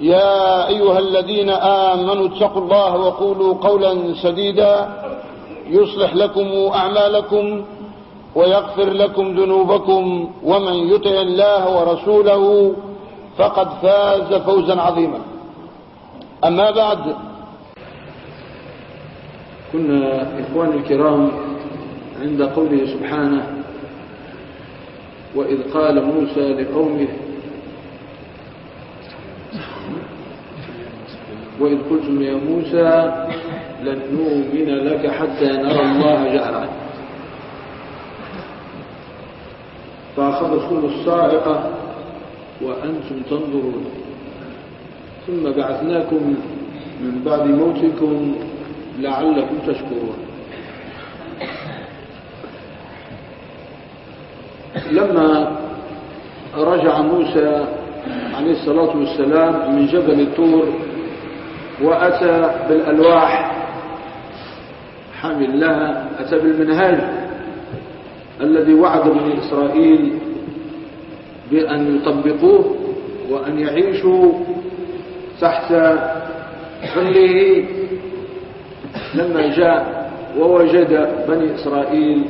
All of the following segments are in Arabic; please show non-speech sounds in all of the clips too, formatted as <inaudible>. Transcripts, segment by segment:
يا أيها الذين آمنوا اتقوا الله وقولوا قولا سديدا يصلح لكم أعمالكم ويغفر لكم ذنوبكم ومن يطع الله ورسوله فقد فاز فوزا عظيما. أما بعد كنا إخواني الكرام عند قوله سبحانه وإذ قال موسى لقومه وإذ قلتم يا موسى لن نؤمن لك حتى نرى الله جهرا. فأخذتكم الصاعقة وأنتم تنظرون. ثم بعثناكم من بعد موتكم لعلكم تشكرون. لما رجع موسى عليه الصلاة والسلام من جبل الطور وأتى بالألواح. حامل لها أتى بالمنهاج الذي وعد بني إسرائيل بأن يطبقوه وأن يعيشوا تحت ظله لما جاء ووجد بني إسرائيل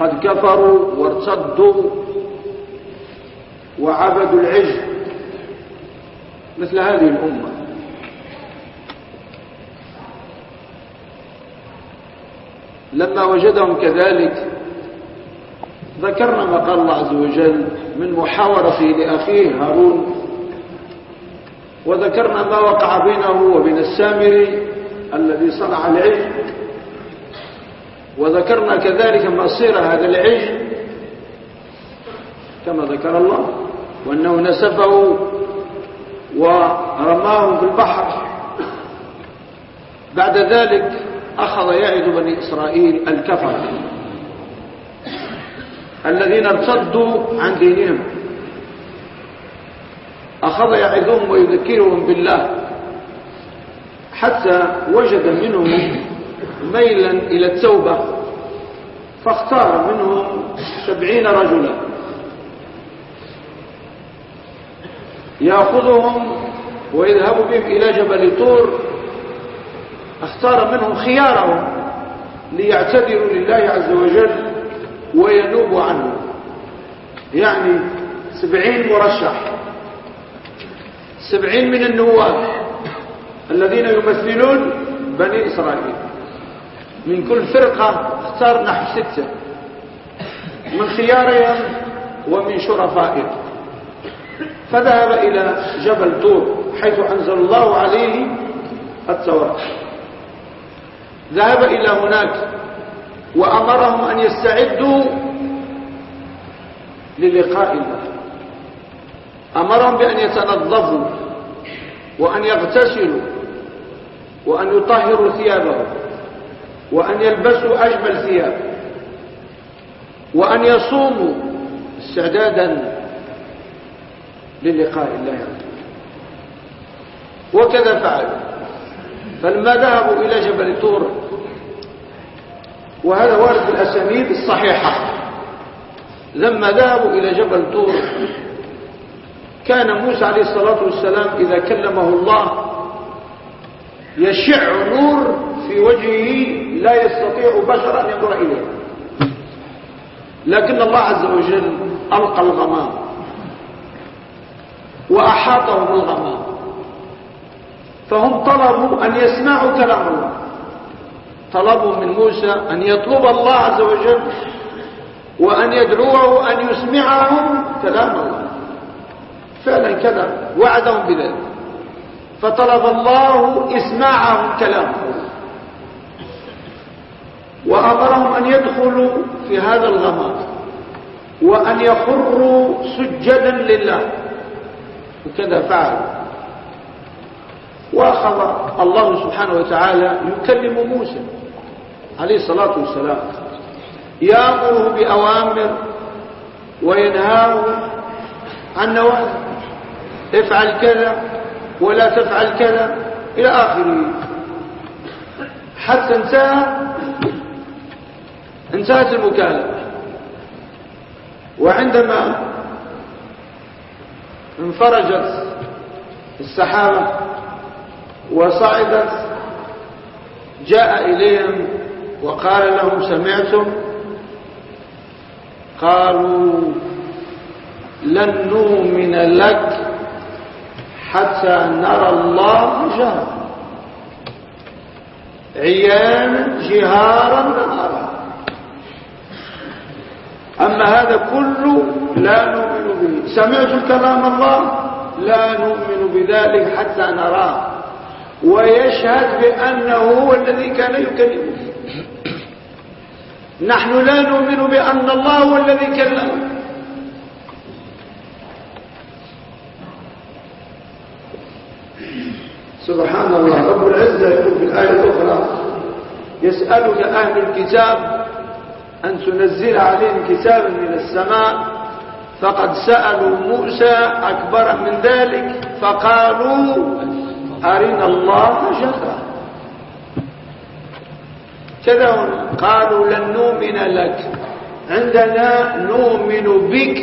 قد كفروا وارتدوا وعبدوا العجل. مثل هذه الأمة. لما وجدهم كذلك ذكرنا ما قال الله عز وجل من محاورته لأخيه هارون وذكرنا ما وقع بينه وبين السامري الذي صنع العجل وذكرنا كذلك مصير هذا العجل كما ذكر الله وأنه نسفه ورماه في البحر. بعد ذلك أخذ يعد بني إسرائيل الكفر. الذين ارتدوا عن دينهم. أخذ يعظهم ويذكرهم بالله. حتى وجد منهم ميلا إلى التوبة فاختار منهم سبعين رجلا. يأخذهم ويذهب بهم إلى جبل طور اختار منهم خيارهم ليعتذروا لله عز وجل وينوبوا عنه. يعني سبعين مرشح. سبعين من النواب الذين يمثلون بني إسرائيل. من كل فرقة اختار نحو ستة. من خيارهم ومن شرفائهم. فذهب إلى جبل طور حيث أنزل الله عليه التوراة. ذهب إلى هناك وأمرهم أن يستعدوا للقاء الله أمرهم بأن يتنظفوا وأن يغتسلوا وأن يطهروا ثيابهم وأن يلبسوا أجمل ثياب وأن يصوموا استعدادا للقاء الله وكذا فعلوا. فلما ذهبوا إلى جبل طور وهذا وارد في الأسانيد الصحيحة. لما ذهبوا إلى جبل طور كان موسى عليه الصلاة والسلام إذا كلمه الله يشع نور في وجهه لا يستطيع بشر أن ينظر إليه. لكن الله عز وجل ألقى الغمام وأحاطهم بالغمام فهم طلبوا أن يسمعوا كلام الله. طلبوا من موسى أن يطلب الله عز وجل وأن يدعوه أن يسمعهم كلام الله. فعلا كذا وعدهم بذلك. فطلب الله إسماعهم كلامه وأمرهم أن يدخلوا في هذا الغمار وأن يخروا سجدا لله. وكذا فعل وأخذ الله سبحانه وتعالى يكلم موسى عليه الصلاة والسلام. يأمره بأوامر وينهاه عن نواهي. افعل كذا ولا تفعل كذا إلى آخره. حتى انتهى انتهت المكالمة. وعندما انفرجت السحابة وصعدت جاء إليهم وقال لهم سمعتم؟ قالوا لن نؤمن لك حتى نرى الله جهرا عيانا جهارا نهارا. أما هذا كله لا نؤمن به. سمعت كلام الله؟ لا نؤمن بذلك حتى نراه. ويشهد بأنه هو الذي كان يكلمه. نحن لا نؤمن بأن الله هو الذي كلمه. سبحان الله رب العزة يقول في الآية الأخرى. يسألك أهل الكتاب أن تنزل عليهم كتابا من السماء فقد سألوا موسى أكبر من ذلك فقالوا أرنا الله جهرا كذا قالوا لن نؤمن لك. عندنا نؤمن بك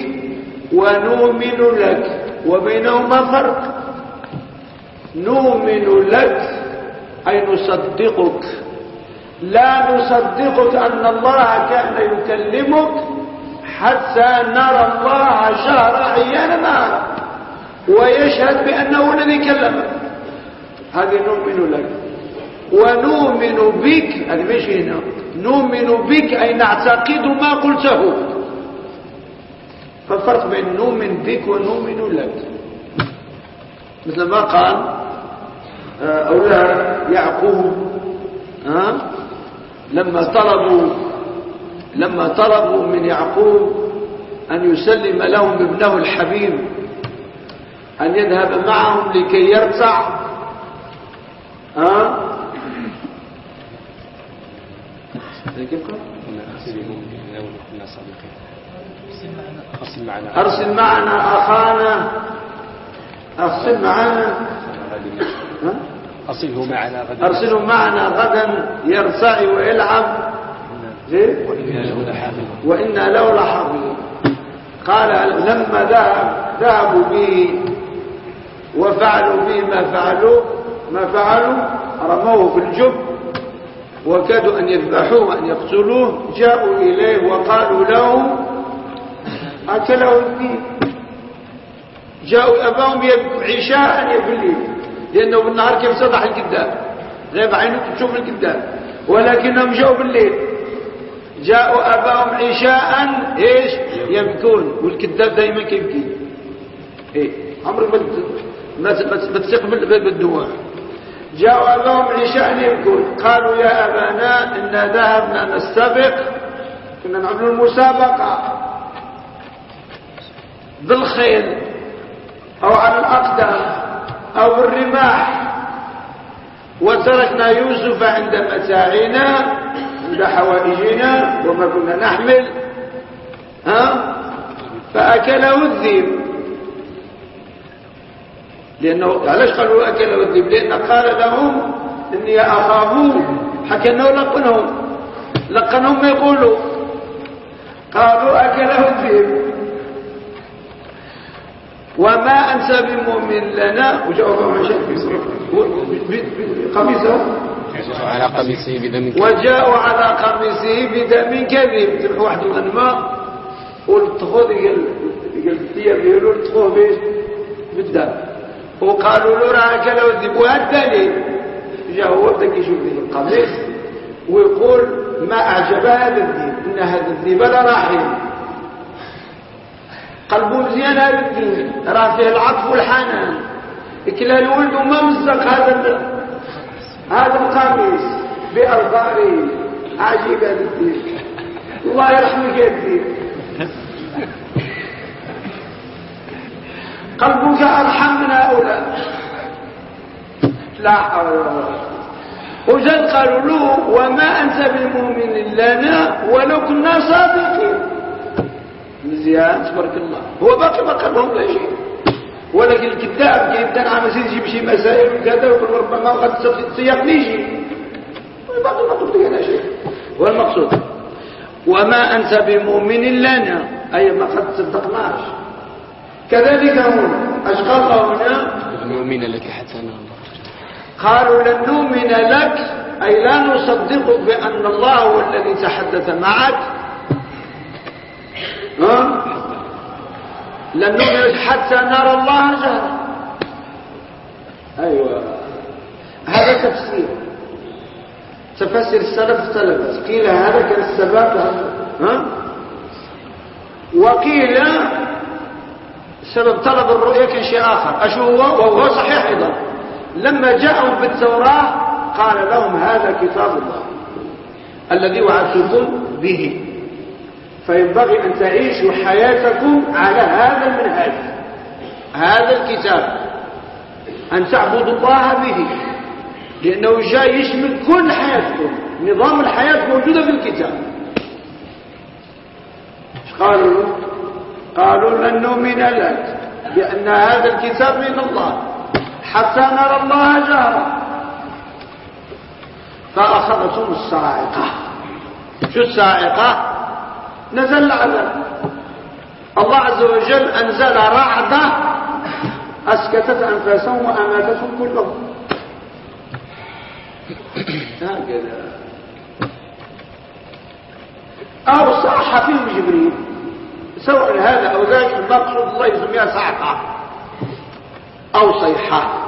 ونؤمن لك. وبينهما فرق. نؤمن لك أي نصدقك. لا نصدقك أن الله كان يكلمك حتى نرى الله شهر عيانا ويشهد بأنه الذي كلمك. هذه نؤمن لك. ونؤمن بك. هذه مش هنا. نؤمن بك أي نعتقد ما قلته. فالفرق بين نؤمن بك ونؤمن لك. مثل ما قال آه، أولاد يعقوب ها لما طلبوا لما طلبوا من يعقوب أن يسلم لهم ابنه الحبيب أن يذهب معهم لكي يرتع ها؟ أرسل معنا أخانا. أرسل معنا. أرسله معنا غدا. أرسله معنا غدا يرتعي ويلعب. وإنا له لحافظ وإنا له قال لما ذهب ذهبوا به وفعلوا به ما فعلوا ما فعلوا رموه في الجب وكادوا أن يذبحوه أن يقتلوه. جاءوا إليه وقالوا له أكله الدين جاءوا أباهم عشاء يبليه لأنه بالنهار كيف سطح القدام غيب عينك تشوف القدام ولكنهم جاءوا بالليل. جاءوا أباهم عشاء إيش؟ يبكون. والكذاب دائما كيبكي. إيه. عمرك ما تستقبل بالدموع جاءوا عشاء يبكون قالوا يا أبانا إنا ذهبنا نستبق. كنا نعمل المسابقة بالخيل أو على الأقدام أو الرماح. وتركنا يوسف عند متاعنا عند حوائجنا وما كنا نحمل. ها؟ فأكله الذئب. لأنه علاش قالوا أكله الذئب لأن قال لهم إني أخافوه حكى أنه لقنهم لقنهم ما يقولوا قالوا أكله الذئب وما أنت بمؤمن لنا وجاءوا قميصه على قميصه بدم كذب وجاءوا على قميصه بدم كذب تروح واحد الغنماء ولطخوا ديال الثياب ديالو لطخوه باش بالدم وقالوا له راه كلا الذئب وهذا الدليل هو بدا كيشوف القميص ويقول ما أعجب هذا الدين إن هذا بلا رحيم. قلبه مزيان هذا الدين راه فيه العطف والحنان. كلا الولد وما مزق هذا هذا القميص بأظهاره عجيب هذا الدين. الله يرحمك يا الدين. قلبك أرحم من هؤلاء لا حول ولا قوة قالوا له وما أنت بمؤمن لنا ولو كنا صادقين. مزيان تبارك الله. هو باقي ما قال لهم لا شيء. ولكن الكذاب يبدا عم يجيب شي مسائل وكذا ويقول ربما قد سيقني شيء. باقي ما قلت لنا شيء. والمقصود وما أنت بمؤمن لنا. أي ما قد صدقناش. كذلك هنا أشغال هنا نؤمن لك حتى نرى قالوا لن نؤمن لك أي لا نصدقك بأن الله هو الذي تحدث معك. ها؟ لن نؤمن لك حتى نرى الله جهرا. أيوة. هذا تفسير. تفسير السلف اختلفت قيل هذا كان السبب. ها؟ وقيل سبب طلب الرؤية كان شيء آخر. أشو هو؟ وهو صحيح أيضا. لما جاءهم بالتوراة قال لهم هذا كتاب الله الذي وعدتكم به. فينبغي أن تعيشوا حياتكم على هذا المنهج. هذا الكتاب. أن تعبدوا الله به. لأنه جاي يشمل كل حياتكم. نظام الحياة موجودة في الكتاب. قالوا؟ قالوا لن نؤمن لك بأن هذا الكتاب من الله حتى نرى الله جهرا. فأخذتهم الصاعقة. شو الصاعقة؟ نزل العذاب. الله عز وجل أنزل رعدة أسكتت أنفاسهم وأماتتهم كلهم. هكذا. أو صح فيهم جبريل. سواء هذا أو ذاك المقصود الله يسميها صعقة أو صيحة.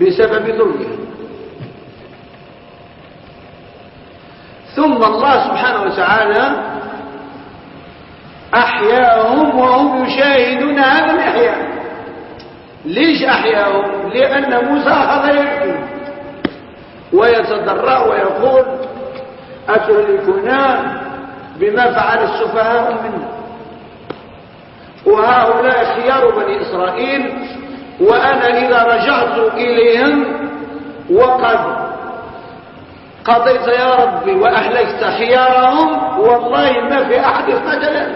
بسبب ظلمهم ثم الله سبحانه وتعالى أحياهم وهم يشاهدون هذا الإحياء. ليش أحياهم؟ لأن موسى أخذ يبكي ويتضرع ويقول أتهلكنا بما فعل السفهاء منا وهؤلاء خيار بني إسرائيل وأنا إذا رجعت إليهم وقد قضيت يا ربي وأهلكت خيارهم والله ما في أحد خجلا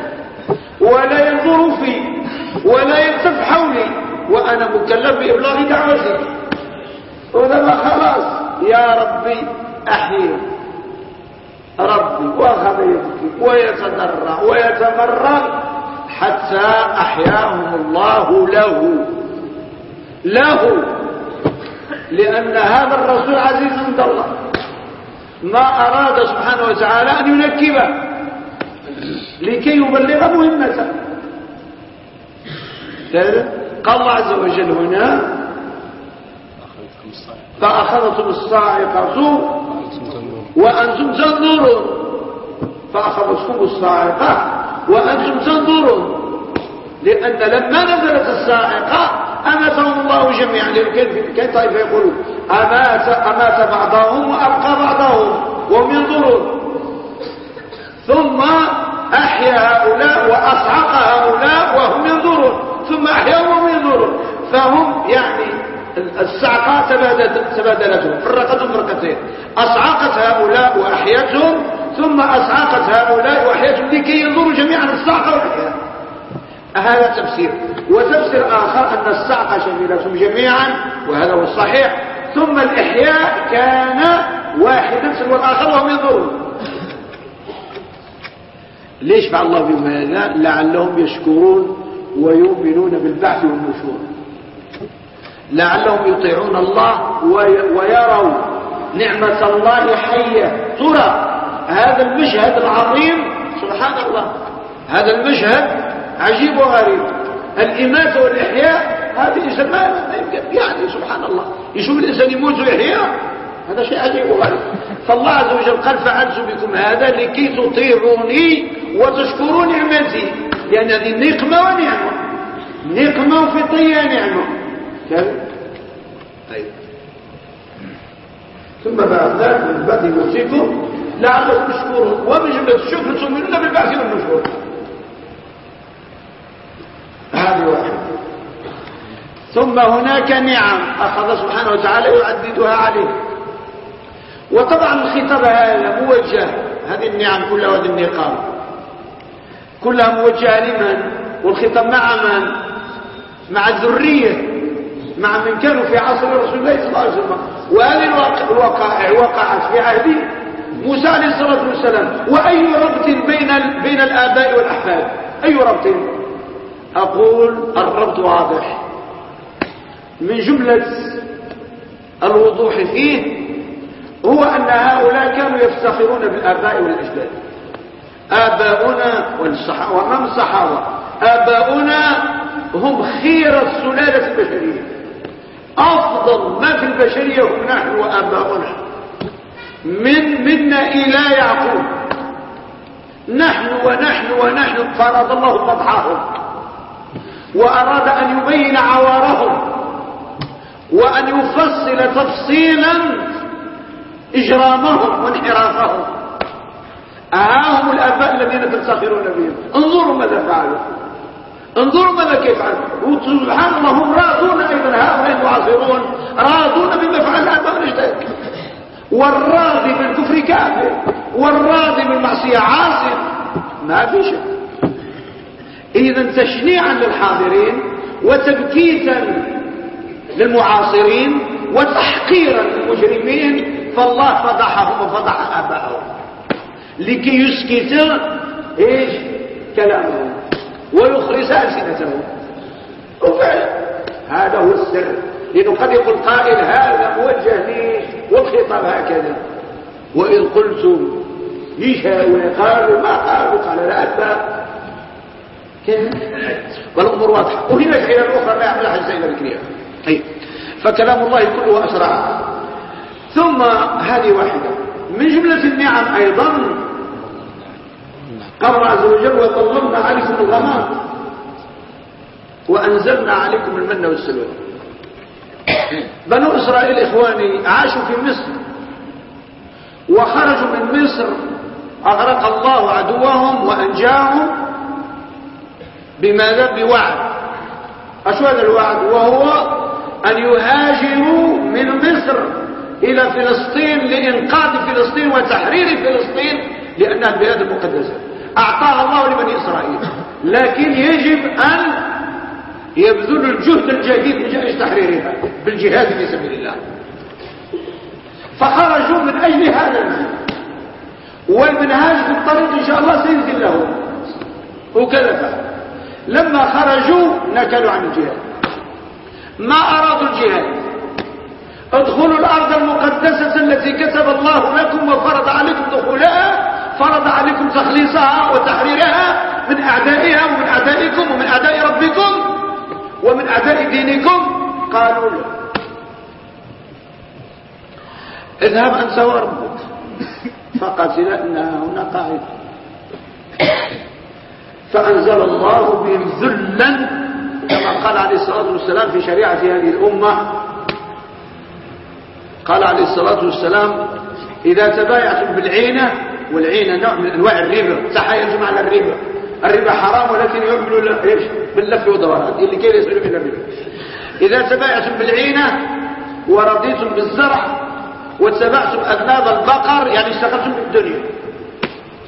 ولا ينظر في ولا يلتف حولي وأنا مكلف بإبلاغ دعوتي. ولما خلاص. يا ربي أحيي ربي وأخذ يبكي ويتضرع ويتمرغ حتى أحياهم الله له. له. لأن هذا الرسول عزيز عند الله. ما أراد سبحانه وتعالى أن ينكبه. لكي يبلغ مهمته. قال الله عز وجل هنا فأخذتم الصاعقة وأنتم تنظرون. فأخذتكم الصاعقة. وأنتم تنظرون. لأن لما نزلت الصاعقة أماتهم الله جميعا. كان طائفة يقولوا أمات, أمات بعضهم وأبقى بعضهم. وهم ينظرون. ثم أحيا هؤلاء وأصعق هؤلاء وهم ينظرون. ثم أحياهم وهم ينظرون. فهم يعني الصعقة تبادلتهم فرقتهم فرقتين. أصعقت هؤلاء وأحيتهم ثم أصعقت هؤلاء وأحيتهم لكي ينظروا جميعا الصعقة والإحياء. هذا تفسير. وتفسير آخر أن الصعقة شملتهم جميعا وهذا هو الصحيح. ثم الإحياء كان واحدا والآخر وهم ينظرون. ليش فعل الله بهم هذا؟ لعلهم يشكرون ويؤمنون بالبعث والنشور. لعلهم يطيعون الله ويروا نعمة الله حية. ترى هذا المشهد العظيم سبحان الله. هذا المشهد عجيب وغريب. الإماتة والإحياء هذه ما يعني سبحان الله. يشوف الإنسان يموت ويحيا هذا شيء عجيب وغريب. فالله عز وجل قال فعلت بكم هذا لكي تطيعوني وتشكروا نعمتي. لأن هذه نقمة ونعمة. نقمة وفي طية نعمة. كذا طيب. ثم بعد ذلك من بعد يوصيكم لعلكم تشكرون. وبجملة الشكر تؤمنون بالبعث والنشور هذه واحدة. ثم هناك نعم أخذ سبحانه وتعالى يعددها عليه. وطبعا الخطاب هذا موجه هذه النعم كلها وهذه النقام كلها موجهة لمن؟ والخطاب مع من؟ مع الذرية. مع من كانوا في عصر رسول الله صلى الله عليه وسلم. وهذه الوقائع وقعت في عهد موسى عليه الصلاة والسلام. وأي ربط بين بين الآباء والأحفاد أي ربط؟ أقول الربط واضح. من جملة الوضوح فيه هو أن هؤلاء كانوا يفتخرون بالآباء والأجداد. آباؤنا ومن الصحابة آباؤنا هم خير السلالة البشرية. أفضل ما في البشرية هم نحن وآباؤنا من منا إلى يعقوب. نحن ونحن ونحن فرض الله مضحاهم وأراد أن يبين عوارهم. وأن يفصل تفصيلا إجرامهم وانحرافهم. أهاهم الآباء الذين تفتخرون بهم انظروا ماذا فعلوا. انظروا ماذا كيف فعلوا سبحان الله هم راضون أيضا هؤلاء المعاصرون. راضون بما فعل الآباء والأجداد والراضي بالكفر كافر. والراضي بالمعصية عاصم. ما في شيء إذا تشنيعا للحاضرين وتبكيتا للمعاصرين وتحقيرا للمجرمين فالله فضحهم وفضح آباءهم. لكي يسكت إيش؟ كلامهم. ويخرس ألسنتهم وفعلا هذا هو السر. لأنه قد يقول قائل هذا موجه لي والخطاب هكذا. وإذ قلتم ليش هؤلاء قالوا ما قالوا؟ قال لا أتبع. والأمور واضحة. وهنا الحيلة الأخرى لا يعملها السيدة الكريمة طيب فكلام الله كله أسرع. ثم هذه واحدة. من جملة النعم أيضا قال عز وجل وطلبنا عليكم الغمام وأنزلنا عليكم المن والسلوى. <clears throat> بنو إسرائيل إخواني عاشوا في مصر وخرجوا من مصر أغرق الله عدوهم وأنجاهم بماذا؟ بوعد. أشو هذا الوعد وهو أن يهاجروا من مصر إلى فلسطين لإنقاذ فلسطين وتحرير فلسطين لأنها البلاد المقدسة أعطاها الله لبني إسرائيل. لكن يجب أن يبذلوا الجهد الجديد من أجل تحريرها بالجهاد في سبيل الله. فخرجوا من أجل هذا والمنهاج في الطريق إن شاء الله سينزل لهم وكذا. لما خرجوا نكلوا عن الجهاد. ما أرادوا الجهاد. ادخلوا الأرض المقدسة التي كتب الله لكم وفرض عليكم دخولها فرض عليكم تخليصها وتحريرها من أعدائها ومن أعدائكم ومن أعداء ربكم ومن أعداء دينكم. قالوا لا. اذهب أنت وربك. فقتل إنها هنا قاعدة. فأنزل الله بهم ذلا كما قال عليه الصلاة والسلام في شريعة هذه الأمة. قال عليه الصلاة والسلام إذا تبايعتم بالعينة والعينة نوع من أنواع الربا. صح يجمع على الربا. الربا حرام ولكن يعمل باللف والدوران اللي كيف يسألوا من الربا؟ إذا تبايعتم بالعينة ورضيتم بالزرع واتبعتم أذناب البقر يعني اشتغلتم بالدنيا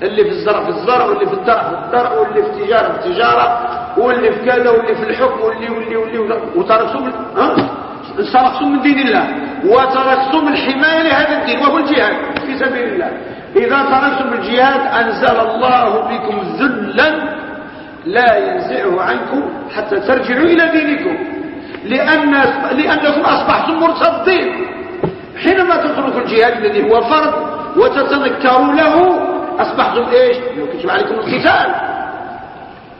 اللي في الزرع في الزرع واللي في الدرع في الدرع واللي في التجارة في التجارة واللي في كذا واللي في الحكم واللي واللي واللي وتركتم ها؟ من دين الله. وتركتم الحماية لهذا الدين. وهو الجهاد في سبيل الله. إذا تركتم الجهاد أنزل الله بكم ذلا لا ينزعه عنكم حتى ترجعوا إلى دينكم. لأن لأنكم أصبحتم مرتبطين. حينما تتركوا الجهاد الذي هو فرض وتتذكروا له أصبحتم إيش؟ يكتب عليكم القتال.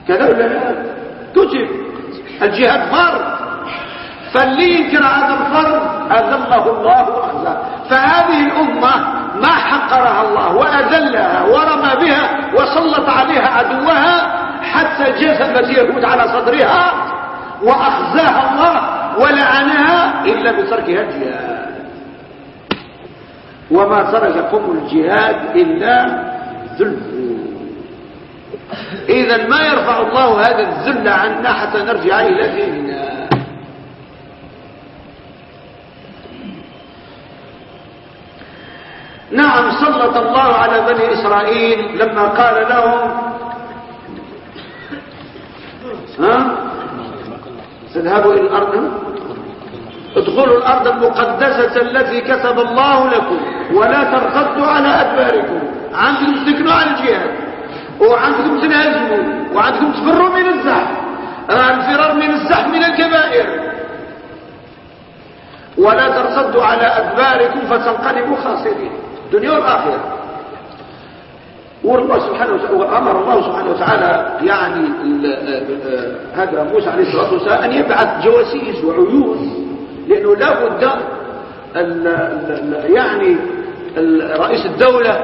كذا ولا لا؟ كتب. الجهاد فرض. فاللي ينكر هذا الفرض أذله الله وأخزاه. فهذه الأمة ما حقرها الله وأذلها ورمى بها وسلط عليها عدوها حتى جثمت يهود على صدرها وأخزاها الله ولعنها إلا بتركها الجهاد وما ترككم الجهاد إلا ذل. إذا ما يرفع الله هذا الذل عنا حتى نرجع إلى ديننا. نعم سلط الله على بني إسرائيل لما قال لهم ها؟ تذهبوا إلى الأرض. ادخلوا الأرض المقدسة التي كتب الله لكم ولا ترتدوا على أدباركم. عندكم تسكنوا على الجهاد وعندكم تنهزموا وعندكم تفروا من الزحف. الفرار من الزحف من الكبائر. ولا ترتدوا على أدباركم فتنقلبوا خاسرين. الدنيا والآخرة. والله سبحانه وتعالى أمر الله سبحانه وتعالى يعني هذا موسى عليه الصلاة والسلام أن يبعث جواسيس وعيون لأنه لا بد يعني رئيس الدولة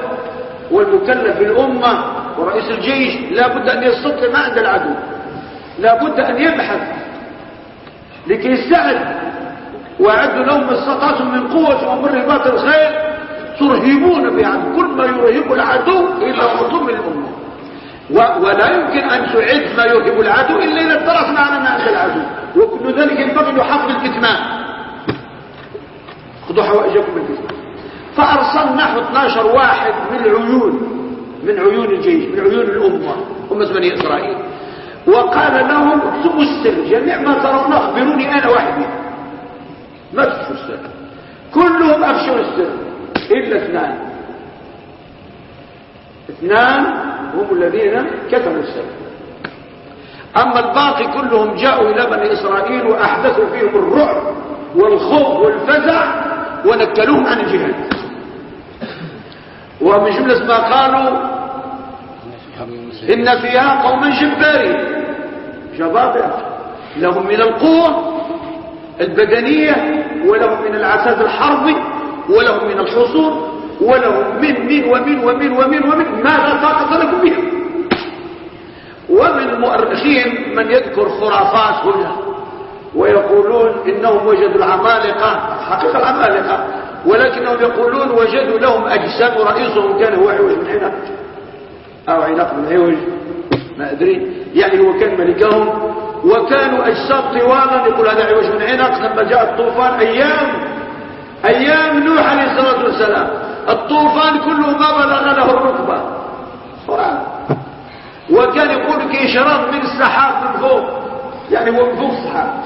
والمكلف بالأمة ورئيس الجيش لا بد أن يستطلع ما عند العدو. لا بد أن يبحث لكي يستعد. وأعدوا لهم ما من قوة ومن رباط الخير ترهبون بعدو كل ما يرهب العدو مطلوب من الأمة. ولا يمكن أن تعد ما يرهب العدو إلا إذا اطلعنا على ما عند العدو. وكل ذلك ينبغي يحفظ الكتمان خذوا حوائجكم بالكتمان فأرسل نحو 12 واحد من العيون من عيون الجيش من عيون الأمة أمة بني إسرائيل. وقال لهم اكتبوا السر جميع ما ترون أخبروني أنا وحدي ما تفشوا السر. كلهم أفشوا السر. إلا اثنان اثنان هم الذين كتبوا السر أما الباقي كلهم جاءوا إلى بني إسرائيل وأحدثوا فيهم الرعب والخوف والفزع ونكلوهم عن الجهاد. ومن جملة ما قالوا إن فيها قوما جبارين. جبابرة لهم من القوة البدنية ولهم من العتاد الحربي ولهم من الحصول ولهم من من ومن ومن ومن ومن. ما لا طاقة لكم به ومن المؤرخين من يذكر خرافات هنا ويقولون إنهم وجدوا العمالقة حقيقة العمالقة ولكنهم يقولون وجدوا لهم أجسام ورئيسهم كان هو عوج من عنق أو عنق من عوج ما أدري. يعني هو كان ملكهم وكانوا أجسام طوالا يقول هذا عوج من عنق لما جاء الطوفان أيام أيام نوح عليه الصلاة والسلام. الطوفان كله ما بلغ له الركبة. وكان يقول كيشرب من السحاب من فوق. يعني هو من فوق السحاب.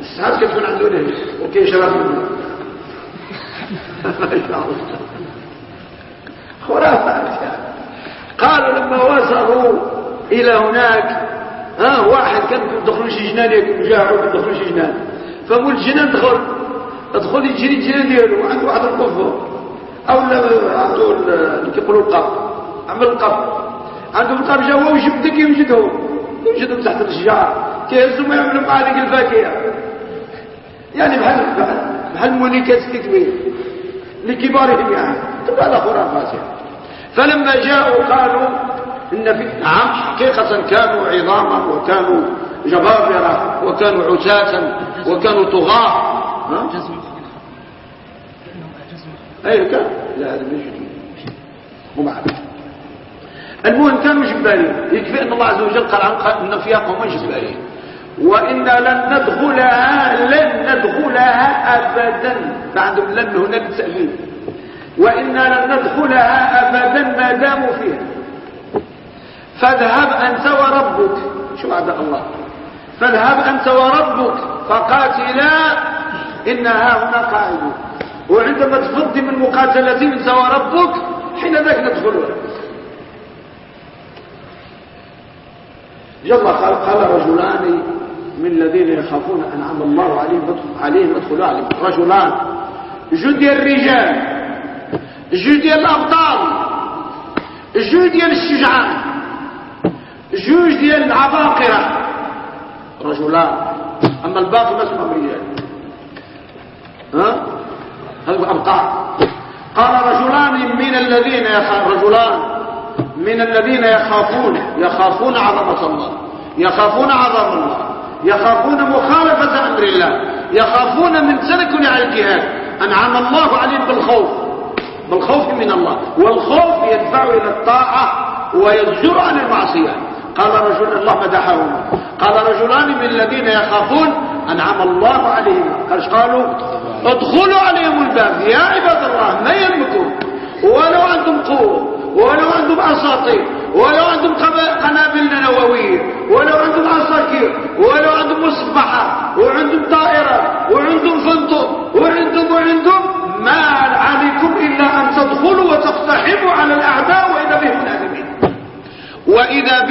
السحاب كيف يكون عنده نهج ما شاء الله. خرافات قالوا لما وصلوا إلى هناك ها واحد كان يدخلوا شي جنان ياكل جاعوا يدخلوا شي جنان فمول الجنان دخل. ادخل يجري الجنان ديالو عنده واحد القفه أو عنده كيقولوا القف عمل القف عنده القف جا هو ويجبد كيوجدهم يوجدهم تحت الشجار كيهزوا ما يعملوا مع هذيك الفاكهة. يعني بحال بحال مونيكات التكبير لكبارهم يعني تبقى هذا خرافات يعني فلما جاءوا قالوا إن في نعم حقيقة كانوا عظاما وكانوا جبابرة وكانوا عتاة وكانوا طغاة. أي كان. لا هذا مش مو معنا المهم كانوا جبارين. يكفي أن الله عز وجل قال عن إن فيها قوما جبارين. وإنا لن ندخلها لن ندخلها أبدا. فعندهم لن هنا للتأمين وإنا لن ندخلها أبدا ما داموا فيها. فاذهب أنت وربك. شو عدى الله؟ فاذهب أنت وربك فقاتلا إنها هنا قاعدون. وعندما تفضي من مقاتلتهم أنت وربك حين ذاك ندخلها يلا قال رجلان من الذين يخافون أنعم الله عليهم عليهم ادخلوا عليهم. رجلان. جدي الرجال. جو ديال الأبطال. جو ديال الشجعان. جوج ديال العباقرة. رجلان. أما الباقي ما اسمهم رجال. ها؟ ابطال قال رجلان من الذين رجلان من الذين يخافون يخافون عظمة الله يخافون عظمة الله يخافون مخالفة أمر الله يخافون من سلك على الجهاد أنعم الله عليهم بالخوف بالخوف من الله والخوف يدفع إلى الطاعة ويزجر عن المعصية. قال رجل الله مدحهم قال رجلان من الذين يخافون أنعم الله عليهم. قال قالوا ادخلوا عليهم الباب. يا عباد الله ما يملكون ولو عندهم قوة ولو عندهم أساطير ولو عندهم قنابل نووية ولو عندهم عساكر ولو عندهم مصبحة وعندهم طائرة وعندهم فندق وعندهم وعندهم ما عليكم إلا أن تدخلوا وتقتحموا على الأعداء وإذا بهم منهزمين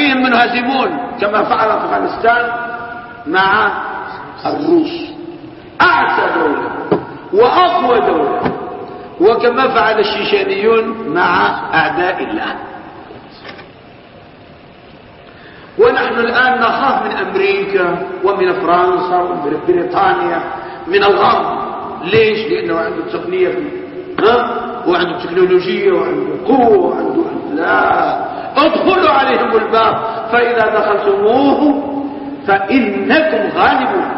بهم منهزمون كما فعل أفغانستان مع الروس أعتى دولة وأقوى دولة وكما فعل الشيشانيون مع أعداء الله ونحن الآن نخاف من أمريكا ومن فرنسا ومن بريطانيا من الغرب ليش؟ لأنه عنده تقنية ها؟ وعنده تكنولوجيا وعنده قوة وعنده لا ادخلوا عليهم الباب فإذا دخلتموه فإنكم غالبون.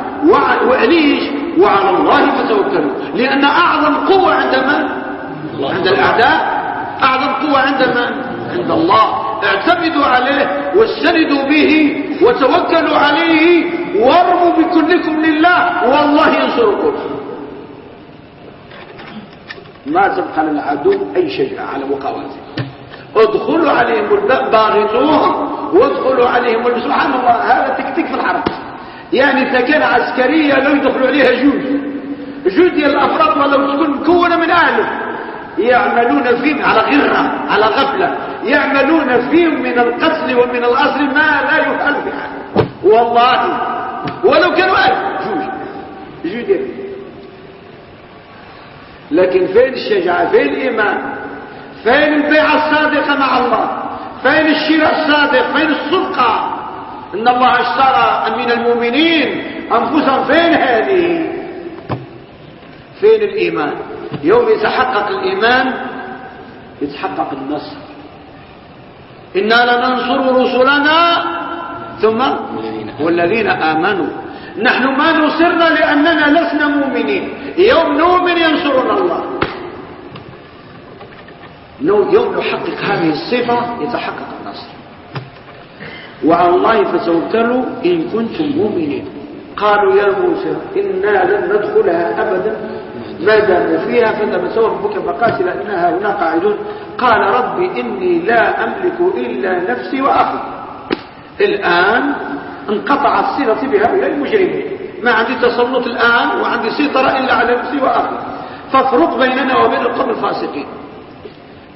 وليش وعلى الله فتوكلوا. لأن أعظم قوة عند من؟ عند الأعداء. أعظم قوة عند من؟ عند الله. اعتمدوا عليه واستندوا به وتوكلوا عليه وارموا بكلكم لله. والله ينصركم. ما تبقى للعدو أي شجاعة على مقاومته. ادخلوا عليهم الباب باغتوهم وادخلوا عليهم سبحان الله هذا تكتيك في الحرب. يعني ثكنة عسكرية لو يدخلوا عليها جوج جوج ديال الأفراد ولو تكون مكونة من أهله. يعملون فيهم على غرة على غفلة. يعملون فيهم من القتل ومن الأسر ما لا يفعل بها والله ولو كانوا أهل جوج جوج ديال لكن فين الشجاعة؟ فين الإيمان؟ فين البيعة الصادقة مع الله فين الشراء الصادق فين الصدقة إن الله اشترى من المؤمنين أنفسهم. فين هذه؟ فين الإيمان؟ يوم يتحقق الإيمان يتحقق النصر. إنا لننصر رسلنا ثم والذين آمنوا. نحن ما نصرنا لأننا لسنا مؤمنين. يوم نؤمن ينصرنا الله. يوم نحقق هذه الصفة يتحقق النصر. وعلى الله فتوكلوا إن كنتم مؤمنين. قالوا يا موسى إنا لن ندخلها أبدا. ما دام فيها فتمسوا ربك فقاتل إنها هنا قاعدون قال ربي إني لا أملك إلا نفسي وأخي. الآن انقطعت صلتي بهؤلاء المجرمين. ما عندي تسلط الآن وعندي سيطرة إلا على نفسي وأخي. فافرق بيننا وبين القوم الفاسقين.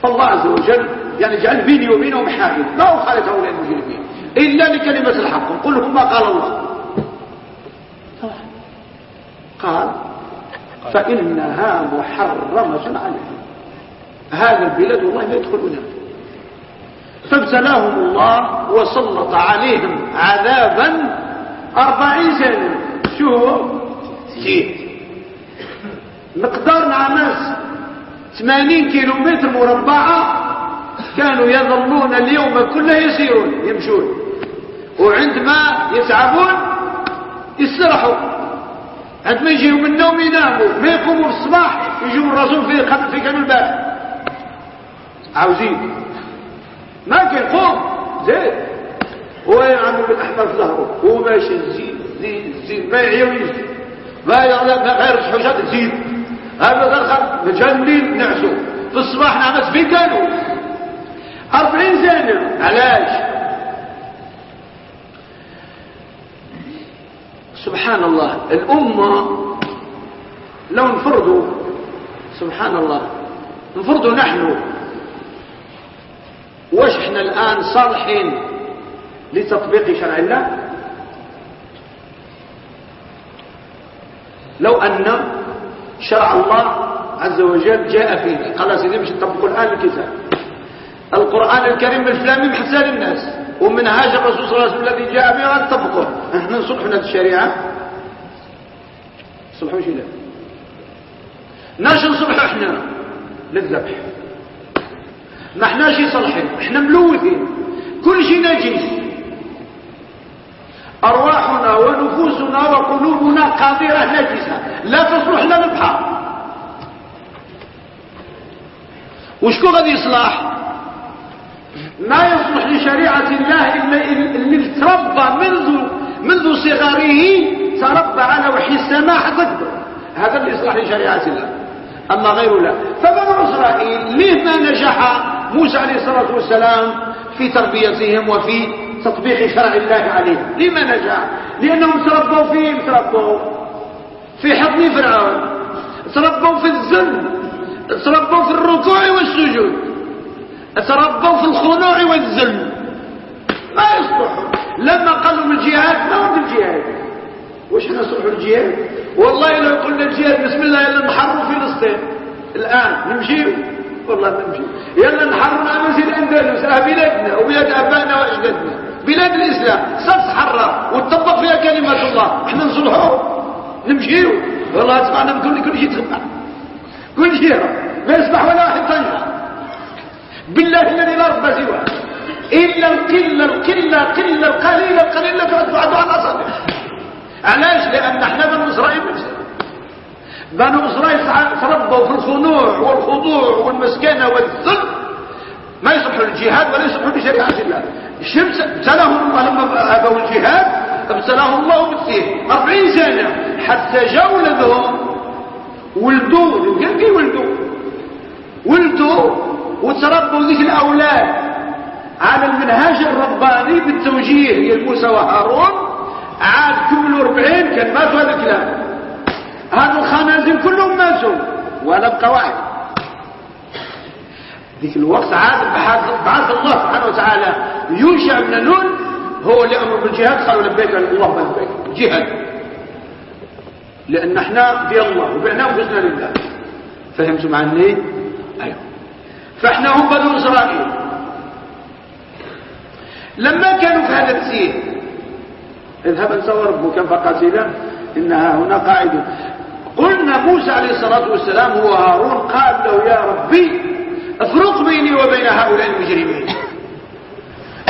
الله عز وجل يعني جعل بيني وبينهم حاجز لا أخالف هؤلاء المجرمين إلا لكلمة الحق. قل لهم ما قال الله. قال فإنها محرمة عليهم هذا البلاد والله ما يدخلونها فابتلاهم الله وسلط عليهم عذابا أربعين سنة. شو كيف مقدار ناس 80 كيلو متر مربعة كانوا يظلون اليوم كله يسيرون يمشون. وعندما يتعبون يسترحوا. عندما يجيو من النوم يناموا. ما يقوموا في الصباح يجيو الرسول في في كانوا الباب. عاوزين. ما كيقوم زيد ويعملوا بالاحمر في ظهره. وماشي زيد زيد زيد ما يعيو يزيد. ما يعلم غير الحجات زيد. هذا دخل مجنن نعسو في الصباح نعمس في كانوا؟ أربعين سنة علاش؟ سبحان الله الأمة لو انفردوا سبحان الله انفردوا نحن. واش إحنا الآن صالحين لتطبيق شرع الله؟ لو أن شرع الله عز وجل جاء فينا قال سيدي مش تطبقوا الآن الكتاب. القرآن الكريم بالفلامي محسن الناس. ومنهاج الرسول صلى الله عليه وسلم الذي جاء به نطبقه إحنا نصلحنا الشريعة. صلحوا شيء لا ناش نصلحوا إحنا. للذبح. ما إحناش صالحين. إحنا ملوثين. كل شيء نجس. أرواحنا ونفوسنا وقلوبنا قادرة نجسة. لا تصلح لنا البحر وشكو غادي يصلح؟ ما يصلح لشريعة الله إلا اللي تربى منذ منذ صغره تربى على وحي السماء حتى هذا اللي يصلح لشريعة الله. أما غير لا. فبنو إسرائيل ليه ما نجح موسى عليه الصلاة والسلام في تربيتهم وفي تطبيق شرع الله عليهم. لما نجح لأنهم تربوا فين تربوا في حضن فرعون. تربوا في الذل. تربوا في الركوع والسجود. تربوا في الخنوع والذل. ما يصلحوا لما قالوا بالجهاد ما ورد الجهاد وش نصلح الجهاد؟ والله لو قلنا الجهاد بسم الله يلا نحرر فلسطين. الآن نمشي؟ والله نمشي. يلا نحرر نمشي الأندلس آه بلادنا وبلاد أبائنا وأجدادنا. بلاد الإسلام. ستتحرر وتطبق فيها كلمة الله. إحنا نصلحوا نمشي والله تسمعنا من كل شيء تخبع كل شيء. ما يسمح ولا واحد طنجة بالله الذي لا رب سواه. إلا القلة القلة قلة القليلة القليلة تعد عن أصابع. علاش؟ لأن إحنا بنو إسرائيل نفسنا بنو إسرائيل تربوا في الخنوع والخضوع والمسكنة والذل. ما يصلحوا للجهاد ولا يصلحوا لشريعة الله. الشمس ابتلاهم الله لما أبوا الجهاد ابتلاهم الله بالسيف أربعين سنة. حتى جاء ولدهم ولدوا كي ولدوا ولدوا وتربوا ذيك الأولاد. على المنهاج الرباني بالتوجيه يا موسى وهارون. عاد كملوا 40 كان ماتوا هذا الكلام. هذا الخنازير كلهم ماتوا. ولا بقى واحد. ذيك الوقت عاد بعث الله سبحانه وتعالى. يوشع بن نون هو اللي أمر بالجهاد قالوا لبيك اللهم لبيك. جهاد. لأن إحنا في الله وبعنا انفسنا لله. فهمتوا معني أيوه. فإحنا هم بنو إسرائيل. لما كانوا في هذا السير اذهب أنت وربك فقاتلا انها هنا قاعد. قلنا موسى عليه الصلاة والسلام هو هارون قال له يا ربي افرق بيني وبين هؤلاء المجرمين.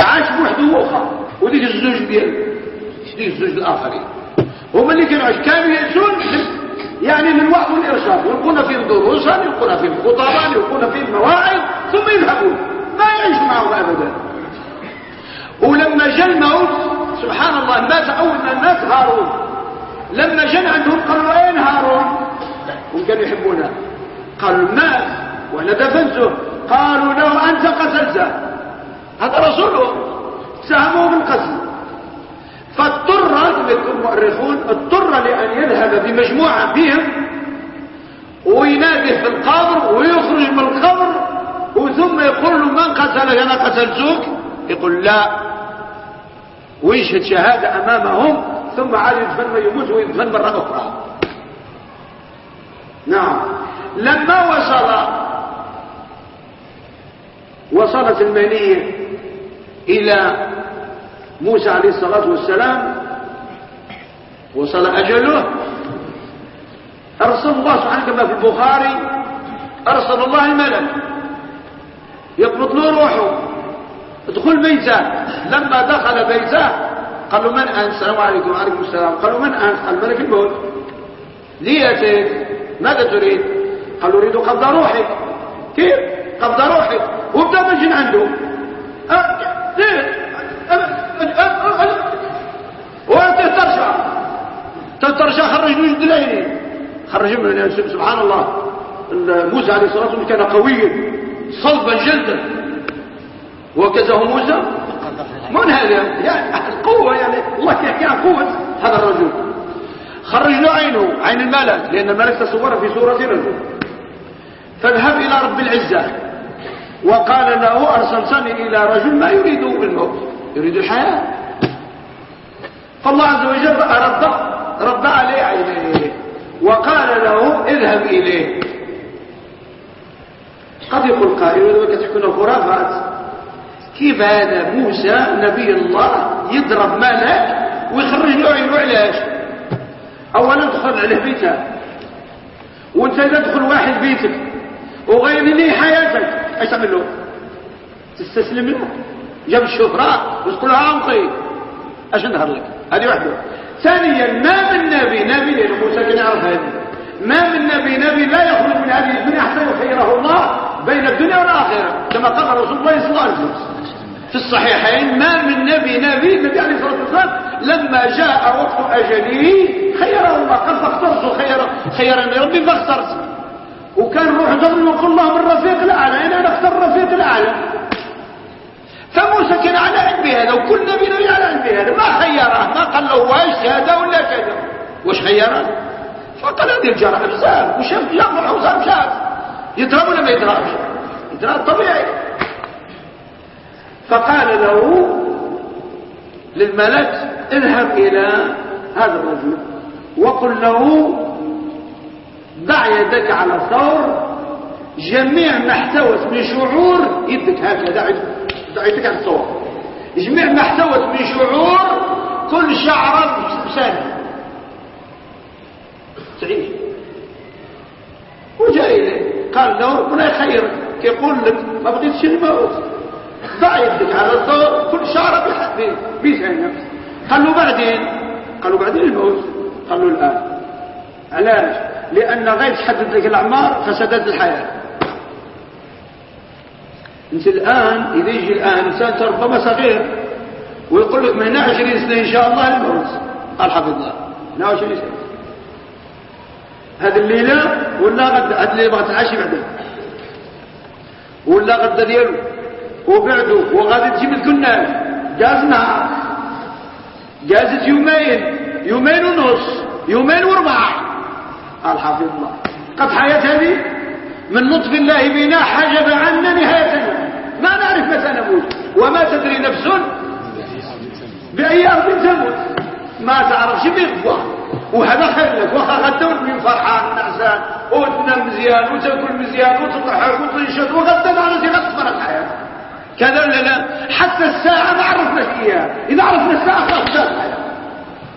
عاش بوحده وخا. وديك الزوج ديال ديك الزوج الاخرين هما اللي كانوا كانوا يأتون يعني للوعظ والإرشاد. يلقون فيهم دروسا يلقون فيهم خطبا يلقون فيهم مواعظ ثم يذهبون. ما يعيش معهم ابدا. ولما جاء الموت سبحان الله مات أول ما مات هارون لما جاء عندهم قالوا اين هارون. هم كانوا يحبونه. قالوا مات وأنا دفنته؟ قالوا له أنت قتلته. هذا رسوله ساهموا بالقتل. فاضطر يقول المؤرخون اضطر لأن يذهب بمجموعة بهم وينادي في القبر ويخرج من القبر وثم يقول له من قتلك؟ أنا قتلتك. يقول لا. ويشهد شهادة أمامهم ثم عاد يدفن ويموت ويدفن مرة أخرى. نعم. لما وصل وصلت المنية إلى موسى عليه الصلاة والسلام وصل أجله. أرسل الله سبحانه كما في البخاري أرسل الله الملك. يقبض له روحه. ادخل بيته. لما دخل بيته قال له من أنت؟ السلام عليكم. وعليكم السلام. قالوا من أنت؟ قال ملك الموت لي أتيت ماذا تريد؟ قال له أريد قبض روحي. كيف؟ قبض روحي. وابدأ مجن عنده وانت ترجع ترجع خرج من الدليل. خرج من سبحان الله موسى عليه الصلاة والسلام كان قويا صلبا جلدا وكذا موسى. من هذا؟ يعني القوة يعني. الله يحكي عن قوة؟ هذا الرجل. خرج له عينه عين الملك. لأن الملك تصور في صورة رجل. فاذهب إلى رب العزة. وقال له أرسلتني إلى رجل ما يريد الموت يريد الحياة. فالله عز وجل رد رد عليه عينيه وقال له اذهب إليه. قد يقول قائل وذلك تحكون الخرافات. كيف هذا موسى نبي الله يضرب ملك ويخرج له عينه علاش اولا دخل عليه بيته وانت إذا دخل واحد بيتك وغير حياتك. إيش تعمل له تستسلم له جاب الشهرة وتقول لها انقي إيش نظهر لك؟ هذه واحدة ثانيا ما من نبي نبي لأن موسى كان يعرف هذه. ما من نبي نبي لا يخرج من هذه الدنيا حتى يخيره الله بين الدنيا والآخرة كما قال رسول الله صلى الله عليه وسلم. في الصحيحين ما من نبي نبي النبي عليه الصلاة والسلام لما جاء وقت أجله خيره الله. قال فاخترت خير خيرا ربي فاخترت. وكان روح ضمن وقل الله من الرفيق الأعلى أنا نختار الرفيق الأعلى. فموسى كان على علم بهذا وكل نبي على علم بهذا. ما خيره؟ ما قال له واش هذا ولا كذا. واش خيره؟ فقال هذه الجرح بزاف وشاف يضرب حوزان شاف يضرب ولا ما يضربش؟ يضرب طبيعي. فقال له للملك اذهب إلى هذا الرجل وقل له ضع يدك على ثور جميع ما احتوت من شعور يدك هكذا دعيتك عن الثور. جميع ما احتوت من شعور كل شعرة بسنة تعيش وجاء إليه. قال له ربنا يخيرك يقول لك ما بغيتش الموت. ضع يدك على الثور كل شعرة بسنة قال له بعدين؟ قال له بعدين الموت. قال له الآن. علاش لأن غير تحدد لك الأعمار فسدت الحياة. أنت الآن إذا يجي الآن إنسان ربما صغير ويقول لك من هنا 20 سنة إن شاء الله الموت قال حفظ الله هنا 20 سنة. هذه الليلة ولا غد هذه الليلة بغت تعشي بعدين. ولا غدا ديالو وبعده وغادي تجيب لك الناس جاز نهار. جازت يومين يومين ونص يومين وربع قال حفظ الله. قد هذه من لطف الله بنا حجب عنا نهايتنا ما نعرف متى نموت وما تدري نفس بأي أرض تموت. ما تعرفش بيغفى وهذا خير لك. وخا غدا من فرحان نعسان وتنام مزيان وتاكل مزيان وتضحك وتنشط وغدا على زي غتصبر الحياة. كذا ولا لا حتى الساعة ما عرفنا اياها إذا عرفنا الساعة خلاص